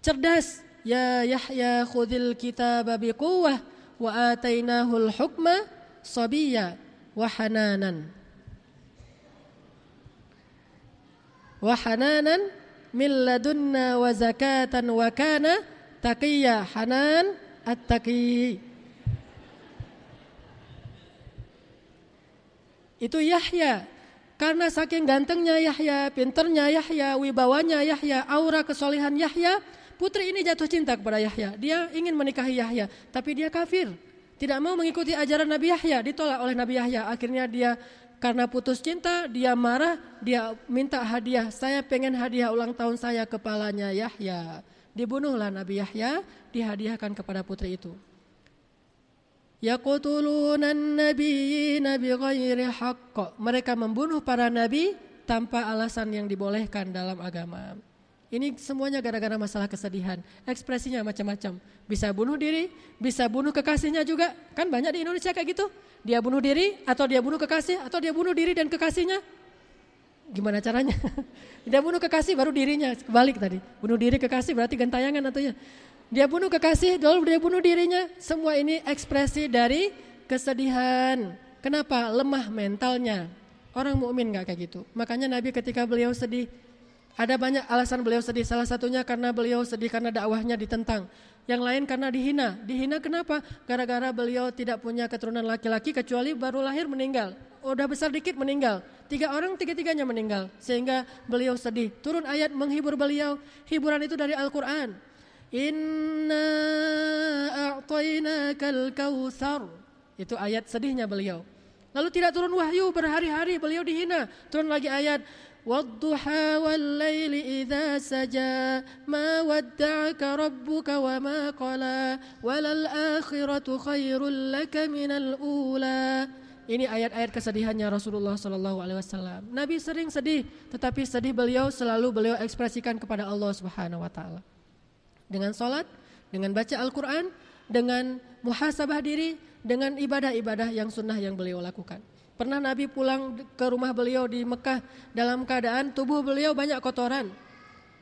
Cerdas. Ya Yahya khudhil kitaba biquwwah wa atainahul hukma sabiyya wa hananan. Hananan min ladunna wa zakatan wa kana. Itu Yahya. Karena saking gantengnya Yahya, pinternya Yahya, wibawanya Yahya, aura kesolehan Yahya, putri ini jatuh cinta kepada Yahya. Dia ingin menikahi Yahya, tapi dia kafir. Tidak mau mengikuti ajaran Nabi Yahya, ditolak oleh Nabi Yahya. Akhirnya dia karena putus cinta, dia marah, dia minta hadiah. Saya pengen hadiah ulang tahun saya kepalanya Yahya. Dibunuhlah Nabi Yahya, dihadiahkan kepada putri itu. Yaqtuluna an-nabiyina bighairi haqq. Mereka membunuh para nabi tanpa alasan yang dibolehkan dalam agama. Ini semuanya gara-gara masalah kesedihan. Ekspresinya macam-macam. Bisa bunuh diri, bisa bunuh kekasihnya juga. Kan banyak di Indonesia kayak gitu. Dia bunuh diri atau dia bunuh kekasih atau dia bunuh diri dan kekasihnya. Gimana caranya? dia bunuh kekasih baru dirinya. Kebalik tadi. Bunuh diri kekasih berarti gentayangan atau ya. Dia bunuh kekasih, lalu dia bunuh dirinya. Semua ini ekspresi dari kesedihan. Kenapa? Lemah mentalnya. Orang mukmin nggak kayak gitu. Makanya Nabi ketika beliau sedih, ada banyak alasan beliau sedih. Salah satunya karena beliau sedih karena dakwahnya ditentang. Yang lain karena dihina. Dihina kenapa? Gara-gara beliau tidak punya keturunan laki-laki kecuali baru lahir meninggal. Udah besar dikit meninggal. Tiga orang tiga-tiganya meninggal. Sehingga beliau sedih. Turun ayat menghibur beliau. Hiburan itu dari Al-Quran. Inna a'tainakal kautsar. Itu ayat sedihnya beliau. Lalu tidak turun wahyu berhari-hari beliau dihina. Turun lagi ayat والضحى والليل إذا سجى ما ودعك ربك وما قلى وللآخرة خير لك من الأولى Ini ayat-ayat kesedihannya Rasulullah Sallallahu Alaihi Wasallam. Nabi sering sedih, tetapi sedih beliau selalu beliau ekspresikan kepada Allah Subhanahu Wa Taala dengan sholat, dengan baca Al-Quran, dengan muhasabah diri, dengan ibadah-ibadah yang sunnah yang beliau lakukan. Pernah Nabi pulang ke rumah beliau di Mekah dalam keadaan tubuh beliau banyak kotoran.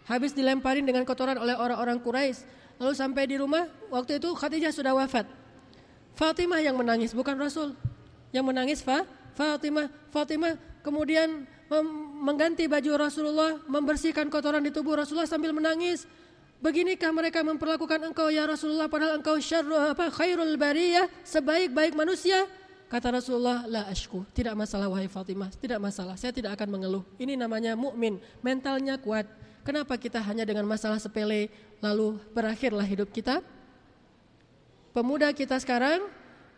Habis dilemparin dengan kotoran oleh orang-orang Quraisy. Lalu sampai di rumah, waktu itu Khadijah sudah wafat. Fatimah yang menangis, bukan Rasul. Yang menangis Fa, Fatimah. Fatimah kemudian mengganti baju Rasulullah, membersihkan kotoran di tubuh Rasulullah sambil menangis. Beginikah mereka memperlakukan engkau ya Rasulullah padahal engkau syarru apa khairul bariyah, sebaik-baik manusia? Kata Rasulullah, la ashku, tidak masalah wahai Fatimah, tidak masalah, saya tidak akan mengeluh. Ini namanya mukmin, mentalnya kuat. Kenapa kita hanya dengan masalah sepele lalu berakhirlah hidup kita? Pemuda kita sekarang,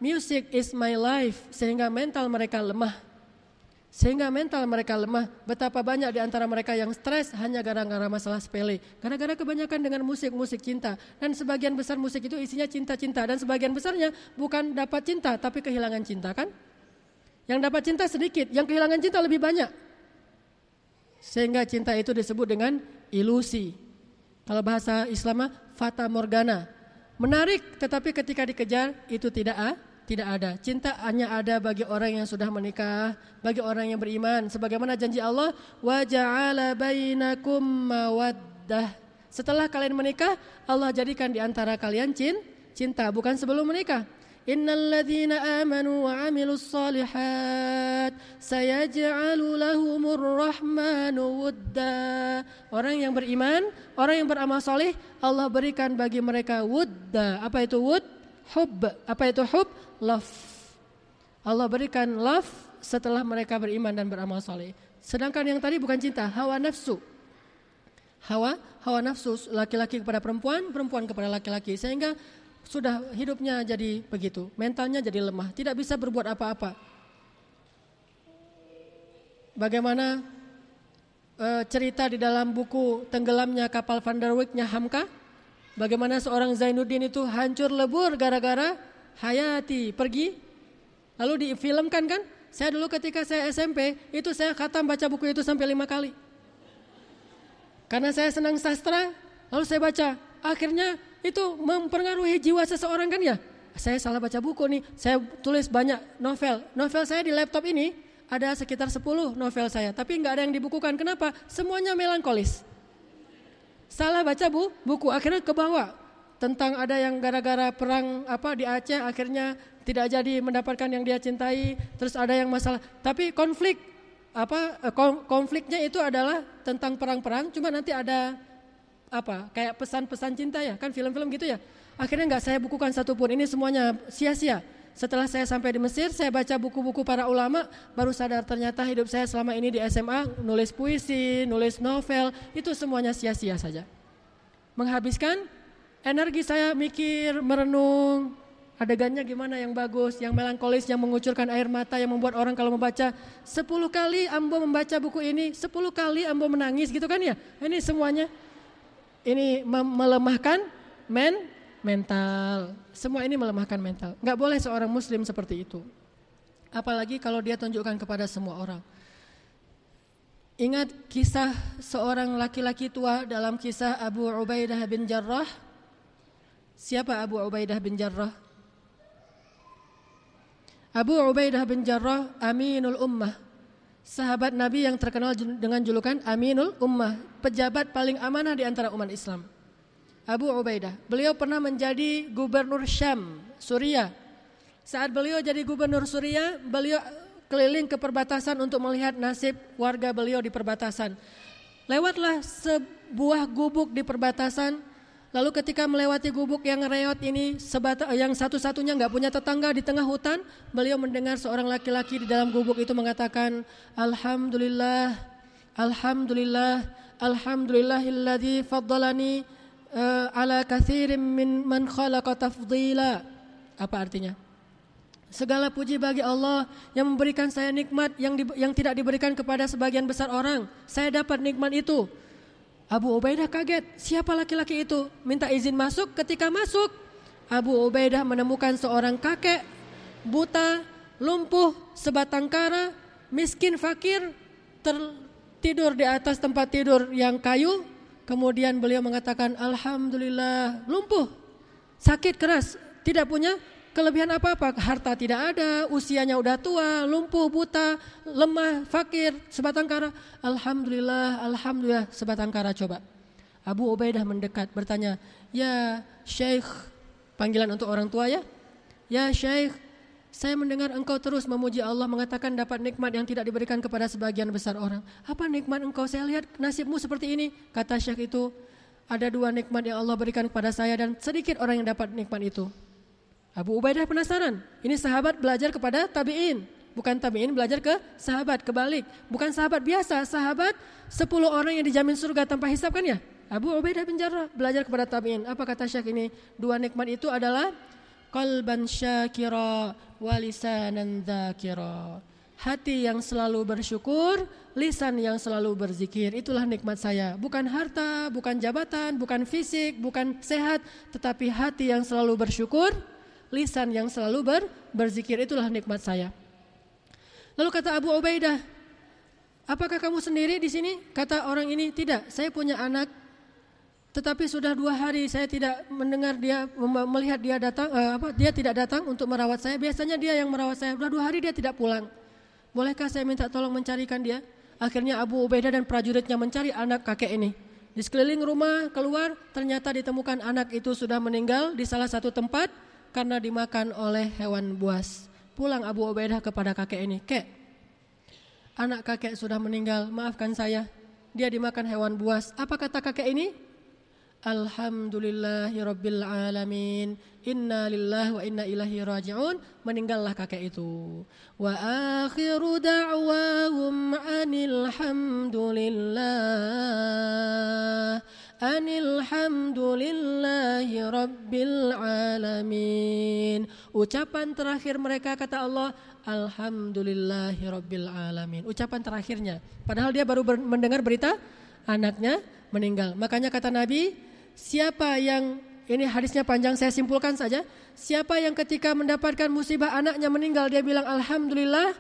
music is my life, sehingga mental mereka lemah. Sehingga mental mereka lemah. Betapa banyak di antara mereka yang stres hanya gara-gara masalah sepele. Gara-gara kebanyakan dengan musik-musik cinta. Dan sebagian besar musik itu isinya cinta-cinta. Dan sebagian besarnya bukan dapat cinta, tapi kehilangan cinta kan? Yang dapat cinta sedikit, yang kehilangan cinta lebih banyak. Sehingga cinta itu disebut dengan ilusi. Kalau bahasa Islam, fata morgana. Menarik, tetapi ketika dikejar itu tidak ah, tidak ada. Cinta hanya ada bagi orang yang sudah menikah, bagi orang yang beriman. Sebagaimana janji Allah, wa ja'ala bainakum mawaddah. Setelah kalian menikah, Allah jadikan di antara kalian cin, cinta, bukan sebelum menikah. Innal ladzina amanu wa 'amilus solihat sayaj'alu lahumur rahmanu wudda. Orang yang beriman, orang yang beramal soleh, Allah berikan bagi mereka wudda. Apa itu wud? Hub. Apa itu hub? love. Allah berikan love setelah mereka beriman dan beramal soleh. Sedangkan yang tadi bukan cinta, hawa nafsu. Hawa, hawa nafsu laki-laki kepada perempuan, perempuan kepada laki-laki. Sehingga sudah hidupnya jadi begitu, mentalnya jadi lemah, tidak bisa berbuat apa-apa. Bagaimana e, cerita di dalam buku tenggelamnya kapal Van der Wijk-nya Hamka? Bagaimana seorang Zainuddin itu hancur lebur gara-gara Hayati pergi lalu difilmkan kan? Saya dulu ketika saya SMP itu saya khatam baca buku itu sampai lima kali. Karena saya senang sastra, lalu saya baca. Akhirnya itu mempengaruhi jiwa seseorang kan ya? Saya salah baca buku nih, saya tulis banyak novel. Novel saya di laptop ini ada sekitar 10 novel saya, tapi nggak ada yang dibukukan. Kenapa? Semuanya melankolis. Salah baca bu, buku, akhirnya ke bawah tentang ada yang gara-gara perang apa di Aceh akhirnya tidak jadi mendapatkan yang dia cintai, terus ada yang masalah. Tapi konflik apa eh, konfliknya itu adalah tentang perang-perang, cuma nanti ada apa kayak pesan-pesan cinta ya, kan film-film gitu ya. Akhirnya nggak saya bukukan satupun, ini semuanya sia-sia. Setelah saya sampai di Mesir, saya baca buku-buku para ulama, baru sadar ternyata hidup saya selama ini di SMA nulis puisi, nulis novel, itu semuanya sia-sia saja. Menghabiskan energi saya mikir, merenung, adegannya gimana yang bagus, yang melankolis, yang mengucurkan air mata, yang membuat orang kalau membaca sepuluh kali Ambo membaca buku ini, sepuluh kali Ambo menangis gitu kan ya. Ini semuanya ini melemahkan men mental. Semua ini melemahkan mental. Enggak boleh seorang muslim seperti itu. Apalagi kalau dia tunjukkan kepada semua orang. Ingat kisah seorang laki-laki tua dalam kisah Abu Ubaidah bin Jarrah Siapa Abu Ubaidah bin Jarrah? Abu Ubaidah bin Jarrah Aminul Ummah Sahabat Nabi yang terkenal dengan julukan Aminul Ummah Pejabat paling amanah di antara umat Islam Abu Ubaidah. Beliau pernah menjadi gubernur Syam, Suria Saat beliau jadi gubernur Suria Beliau keliling ke perbatasan untuk melihat nasib warga beliau di perbatasan. Lewatlah sebuah gubuk di perbatasan Lalu ketika melewati gubuk yang reot ini, yang satu-satunya nggak punya tetangga di tengah hutan, beliau mendengar seorang laki-laki di dalam gubuk itu mengatakan, Alhamdulillah, Alhamdulillah, Alhamdulillahilladzi faddalani ala kathirin min man khalaqa tafdila. Apa artinya? Segala puji bagi Allah yang memberikan saya nikmat yang di, yang tidak diberikan kepada sebagian besar orang. Saya dapat nikmat itu. Abu Ubaidah kaget, siapa laki-laki itu? Minta izin masuk, ketika masuk Abu Ubaidah menemukan seorang kakek buta, lumpuh, sebatang kara, miskin, fakir, tertidur di atas tempat tidur yang kayu. Kemudian beliau mengatakan, Alhamdulillah, lumpuh, sakit keras, tidak punya kelebihan apa-apa. Harta tidak ada, usianya udah tua, lumpuh, buta, lemah, fakir, sebatang kara. Alhamdulillah, alhamdulillah, sebatang kara coba. Abu Ubaidah mendekat bertanya, "Ya Syekh, panggilan untuk orang tua ya? Ya Syekh, saya mendengar engkau terus memuji Allah mengatakan dapat nikmat yang tidak diberikan kepada sebagian besar orang. Apa nikmat engkau? Saya lihat nasibmu seperti ini." Kata Syekh itu, "Ada dua nikmat yang Allah berikan kepada saya dan sedikit orang yang dapat nikmat itu." Abu Ubaidah penasaran. Ini sahabat belajar kepada tabi'in. Bukan tabi'in belajar ke sahabat, kebalik. Bukan sahabat biasa, sahabat 10 orang yang dijamin surga tanpa hisap kan ya? Abu Ubaidah penjara belajar kepada tabi'in. Apa kata Syekh ini? Dua nikmat itu adalah qalban syakira walisanan dzakira. Hati yang selalu bersyukur, lisan yang selalu berzikir. Itulah nikmat saya. Bukan harta, bukan jabatan, bukan fisik, bukan sehat, tetapi hati yang selalu bersyukur, lisan yang selalu ber, berzikir itulah nikmat saya. Lalu kata Abu Ubaidah, apakah kamu sendiri di sini? Kata orang ini, tidak, saya punya anak, tetapi sudah dua hari saya tidak mendengar dia melihat dia datang, uh, apa dia tidak datang untuk merawat saya. Biasanya dia yang merawat saya. Sudah dua hari dia tidak pulang. Bolehkah saya minta tolong mencarikan dia? Akhirnya Abu Ubaidah dan prajuritnya mencari anak kakek ini. Di sekeliling rumah keluar ternyata ditemukan anak itu sudah meninggal di salah satu tempat karena dimakan oleh hewan buas. Pulang Abu Ubaidah kepada kakek ini, kek, anak kakek sudah meninggal, maafkan saya. Dia dimakan hewan buas. Apa kata kakek ini? Alhamdulillahirabbil alamin. Inna lillahi wa inna ilaihi raji'un. Meninggallah kakek itu. Wa akhiru da'wahum anil hamdulillah. Anil hamdulillahi rabbil alamin. Ucapan terakhir mereka kata Allah, Alhamdulillahi rabbil alamin. Ucapan terakhirnya. Padahal dia baru mendengar berita anaknya meninggal. Makanya kata Nabi, Siapa yang ini hadisnya panjang saya simpulkan saja. Siapa yang ketika mendapatkan musibah anaknya meninggal dia bilang alhamdulillah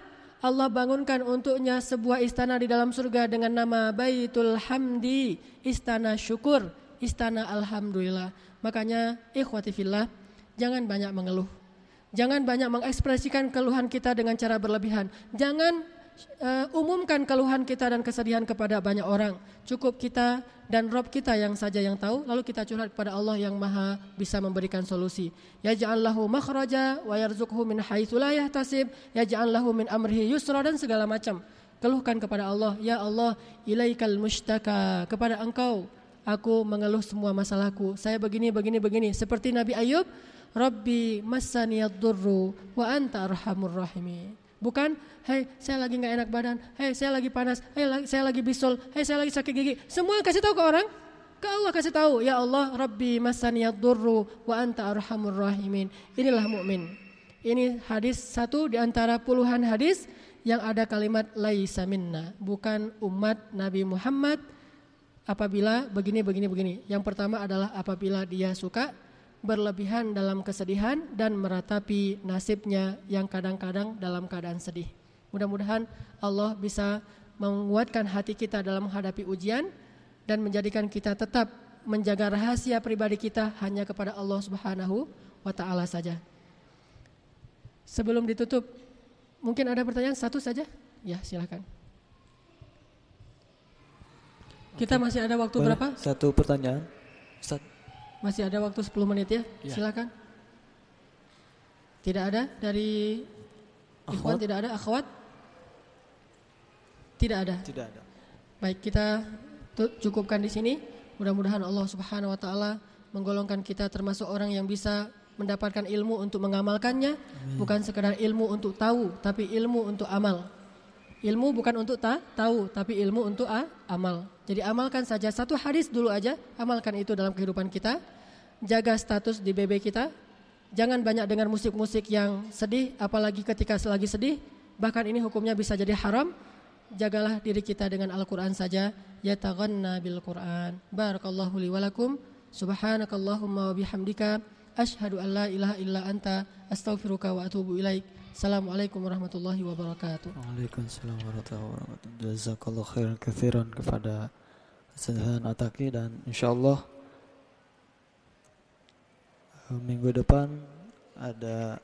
Allah bangunkan untuknya sebuah istana di dalam surga dengan nama Baitul Hamdi, istana syukur, istana alhamdulillah. Makanya ikhwati fillah, jangan banyak mengeluh. Jangan banyak mengekspresikan keluhan kita dengan cara berlebihan. Jangan uh, umumkan keluhan kita dan kesedihan kepada banyak orang. Cukup kita dan Rob kita yang saja yang tahu lalu kita curhat kepada Allah yang maha bisa memberikan solusi. Yaj'al lahu makhraja wa yarzuqhu min haitsu la yahtasib. Yaj'al lahu min amrihi yusra dan segala macam. Keluhkan kepada Allah ya Allah ilaikal mushtaka. Kepada engkau aku mengeluh semua masalahku. Saya begini begini begini. Seperti Nabi Ayub Rabbi massaniyad durru wa anta arhamur rahimin Bukan, hei saya lagi nggak enak badan, hei saya lagi panas, hei saya lagi bisul, hei saya lagi sakit gigi. Semua kasih tahu ke orang. Ke Allah kasih tahu, ya Allah, Rabbi masaniyad durru wa anta arhamur rahimin. Inilah mukmin. Ini hadis satu di antara puluhan hadis yang ada kalimat laisa minna, bukan umat Nabi Muhammad apabila begini begini begini. Yang pertama adalah apabila dia suka berlebihan dalam kesedihan dan meratapi nasibnya yang kadang-kadang dalam keadaan sedih. Mudah-mudahan Allah bisa menguatkan hati kita dalam menghadapi ujian dan menjadikan kita tetap menjaga rahasia pribadi kita hanya kepada Allah Subhanahu wa taala saja. Sebelum ditutup, mungkin ada pertanyaan satu saja? Ya, silakan. Kita masih ada waktu Boleh, berapa? Satu pertanyaan. Satu. Masih ada waktu 10 menit ya? ya. Silakan. Tidak ada dari Ikhwan tidak ada akhwat? Tidak ada. Tidak ada. Baik, kita cukupkan di sini. Mudah-mudahan Allah Subhanahu wa taala menggolongkan kita termasuk orang yang bisa mendapatkan ilmu untuk mengamalkannya, Amin. bukan sekedar ilmu untuk tahu, tapi ilmu untuk amal. Ilmu bukan untuk ta tahu, tapi ilmu untuk a amal. Jadi amalkan saja satu hadis dulu aja, amalkan itu dalam kehidupan kita jaga status di BB kita. Jangan banyak dengar musik-musik yang sedih, apalagi ketika selagi sedih. Bahkan ini hukumnya bisa jadi haram. Jagalah diri kita dengan Al-Quran saja. Yataghanna bil Quran. Barakallahu li walakum. Subhanakallahumma wa bihamdika. Ashhadu an la ilaha illa anta. Astaghfiruka wa atubu ilaik. Assalamualaikum warahmatullahi wabarakatuh. Waalaikumsalam warahmatullahi wabarakatuh. Jazakallah khairan kathiran kepada Saudara Ataki dan insyaallah minggu depan ada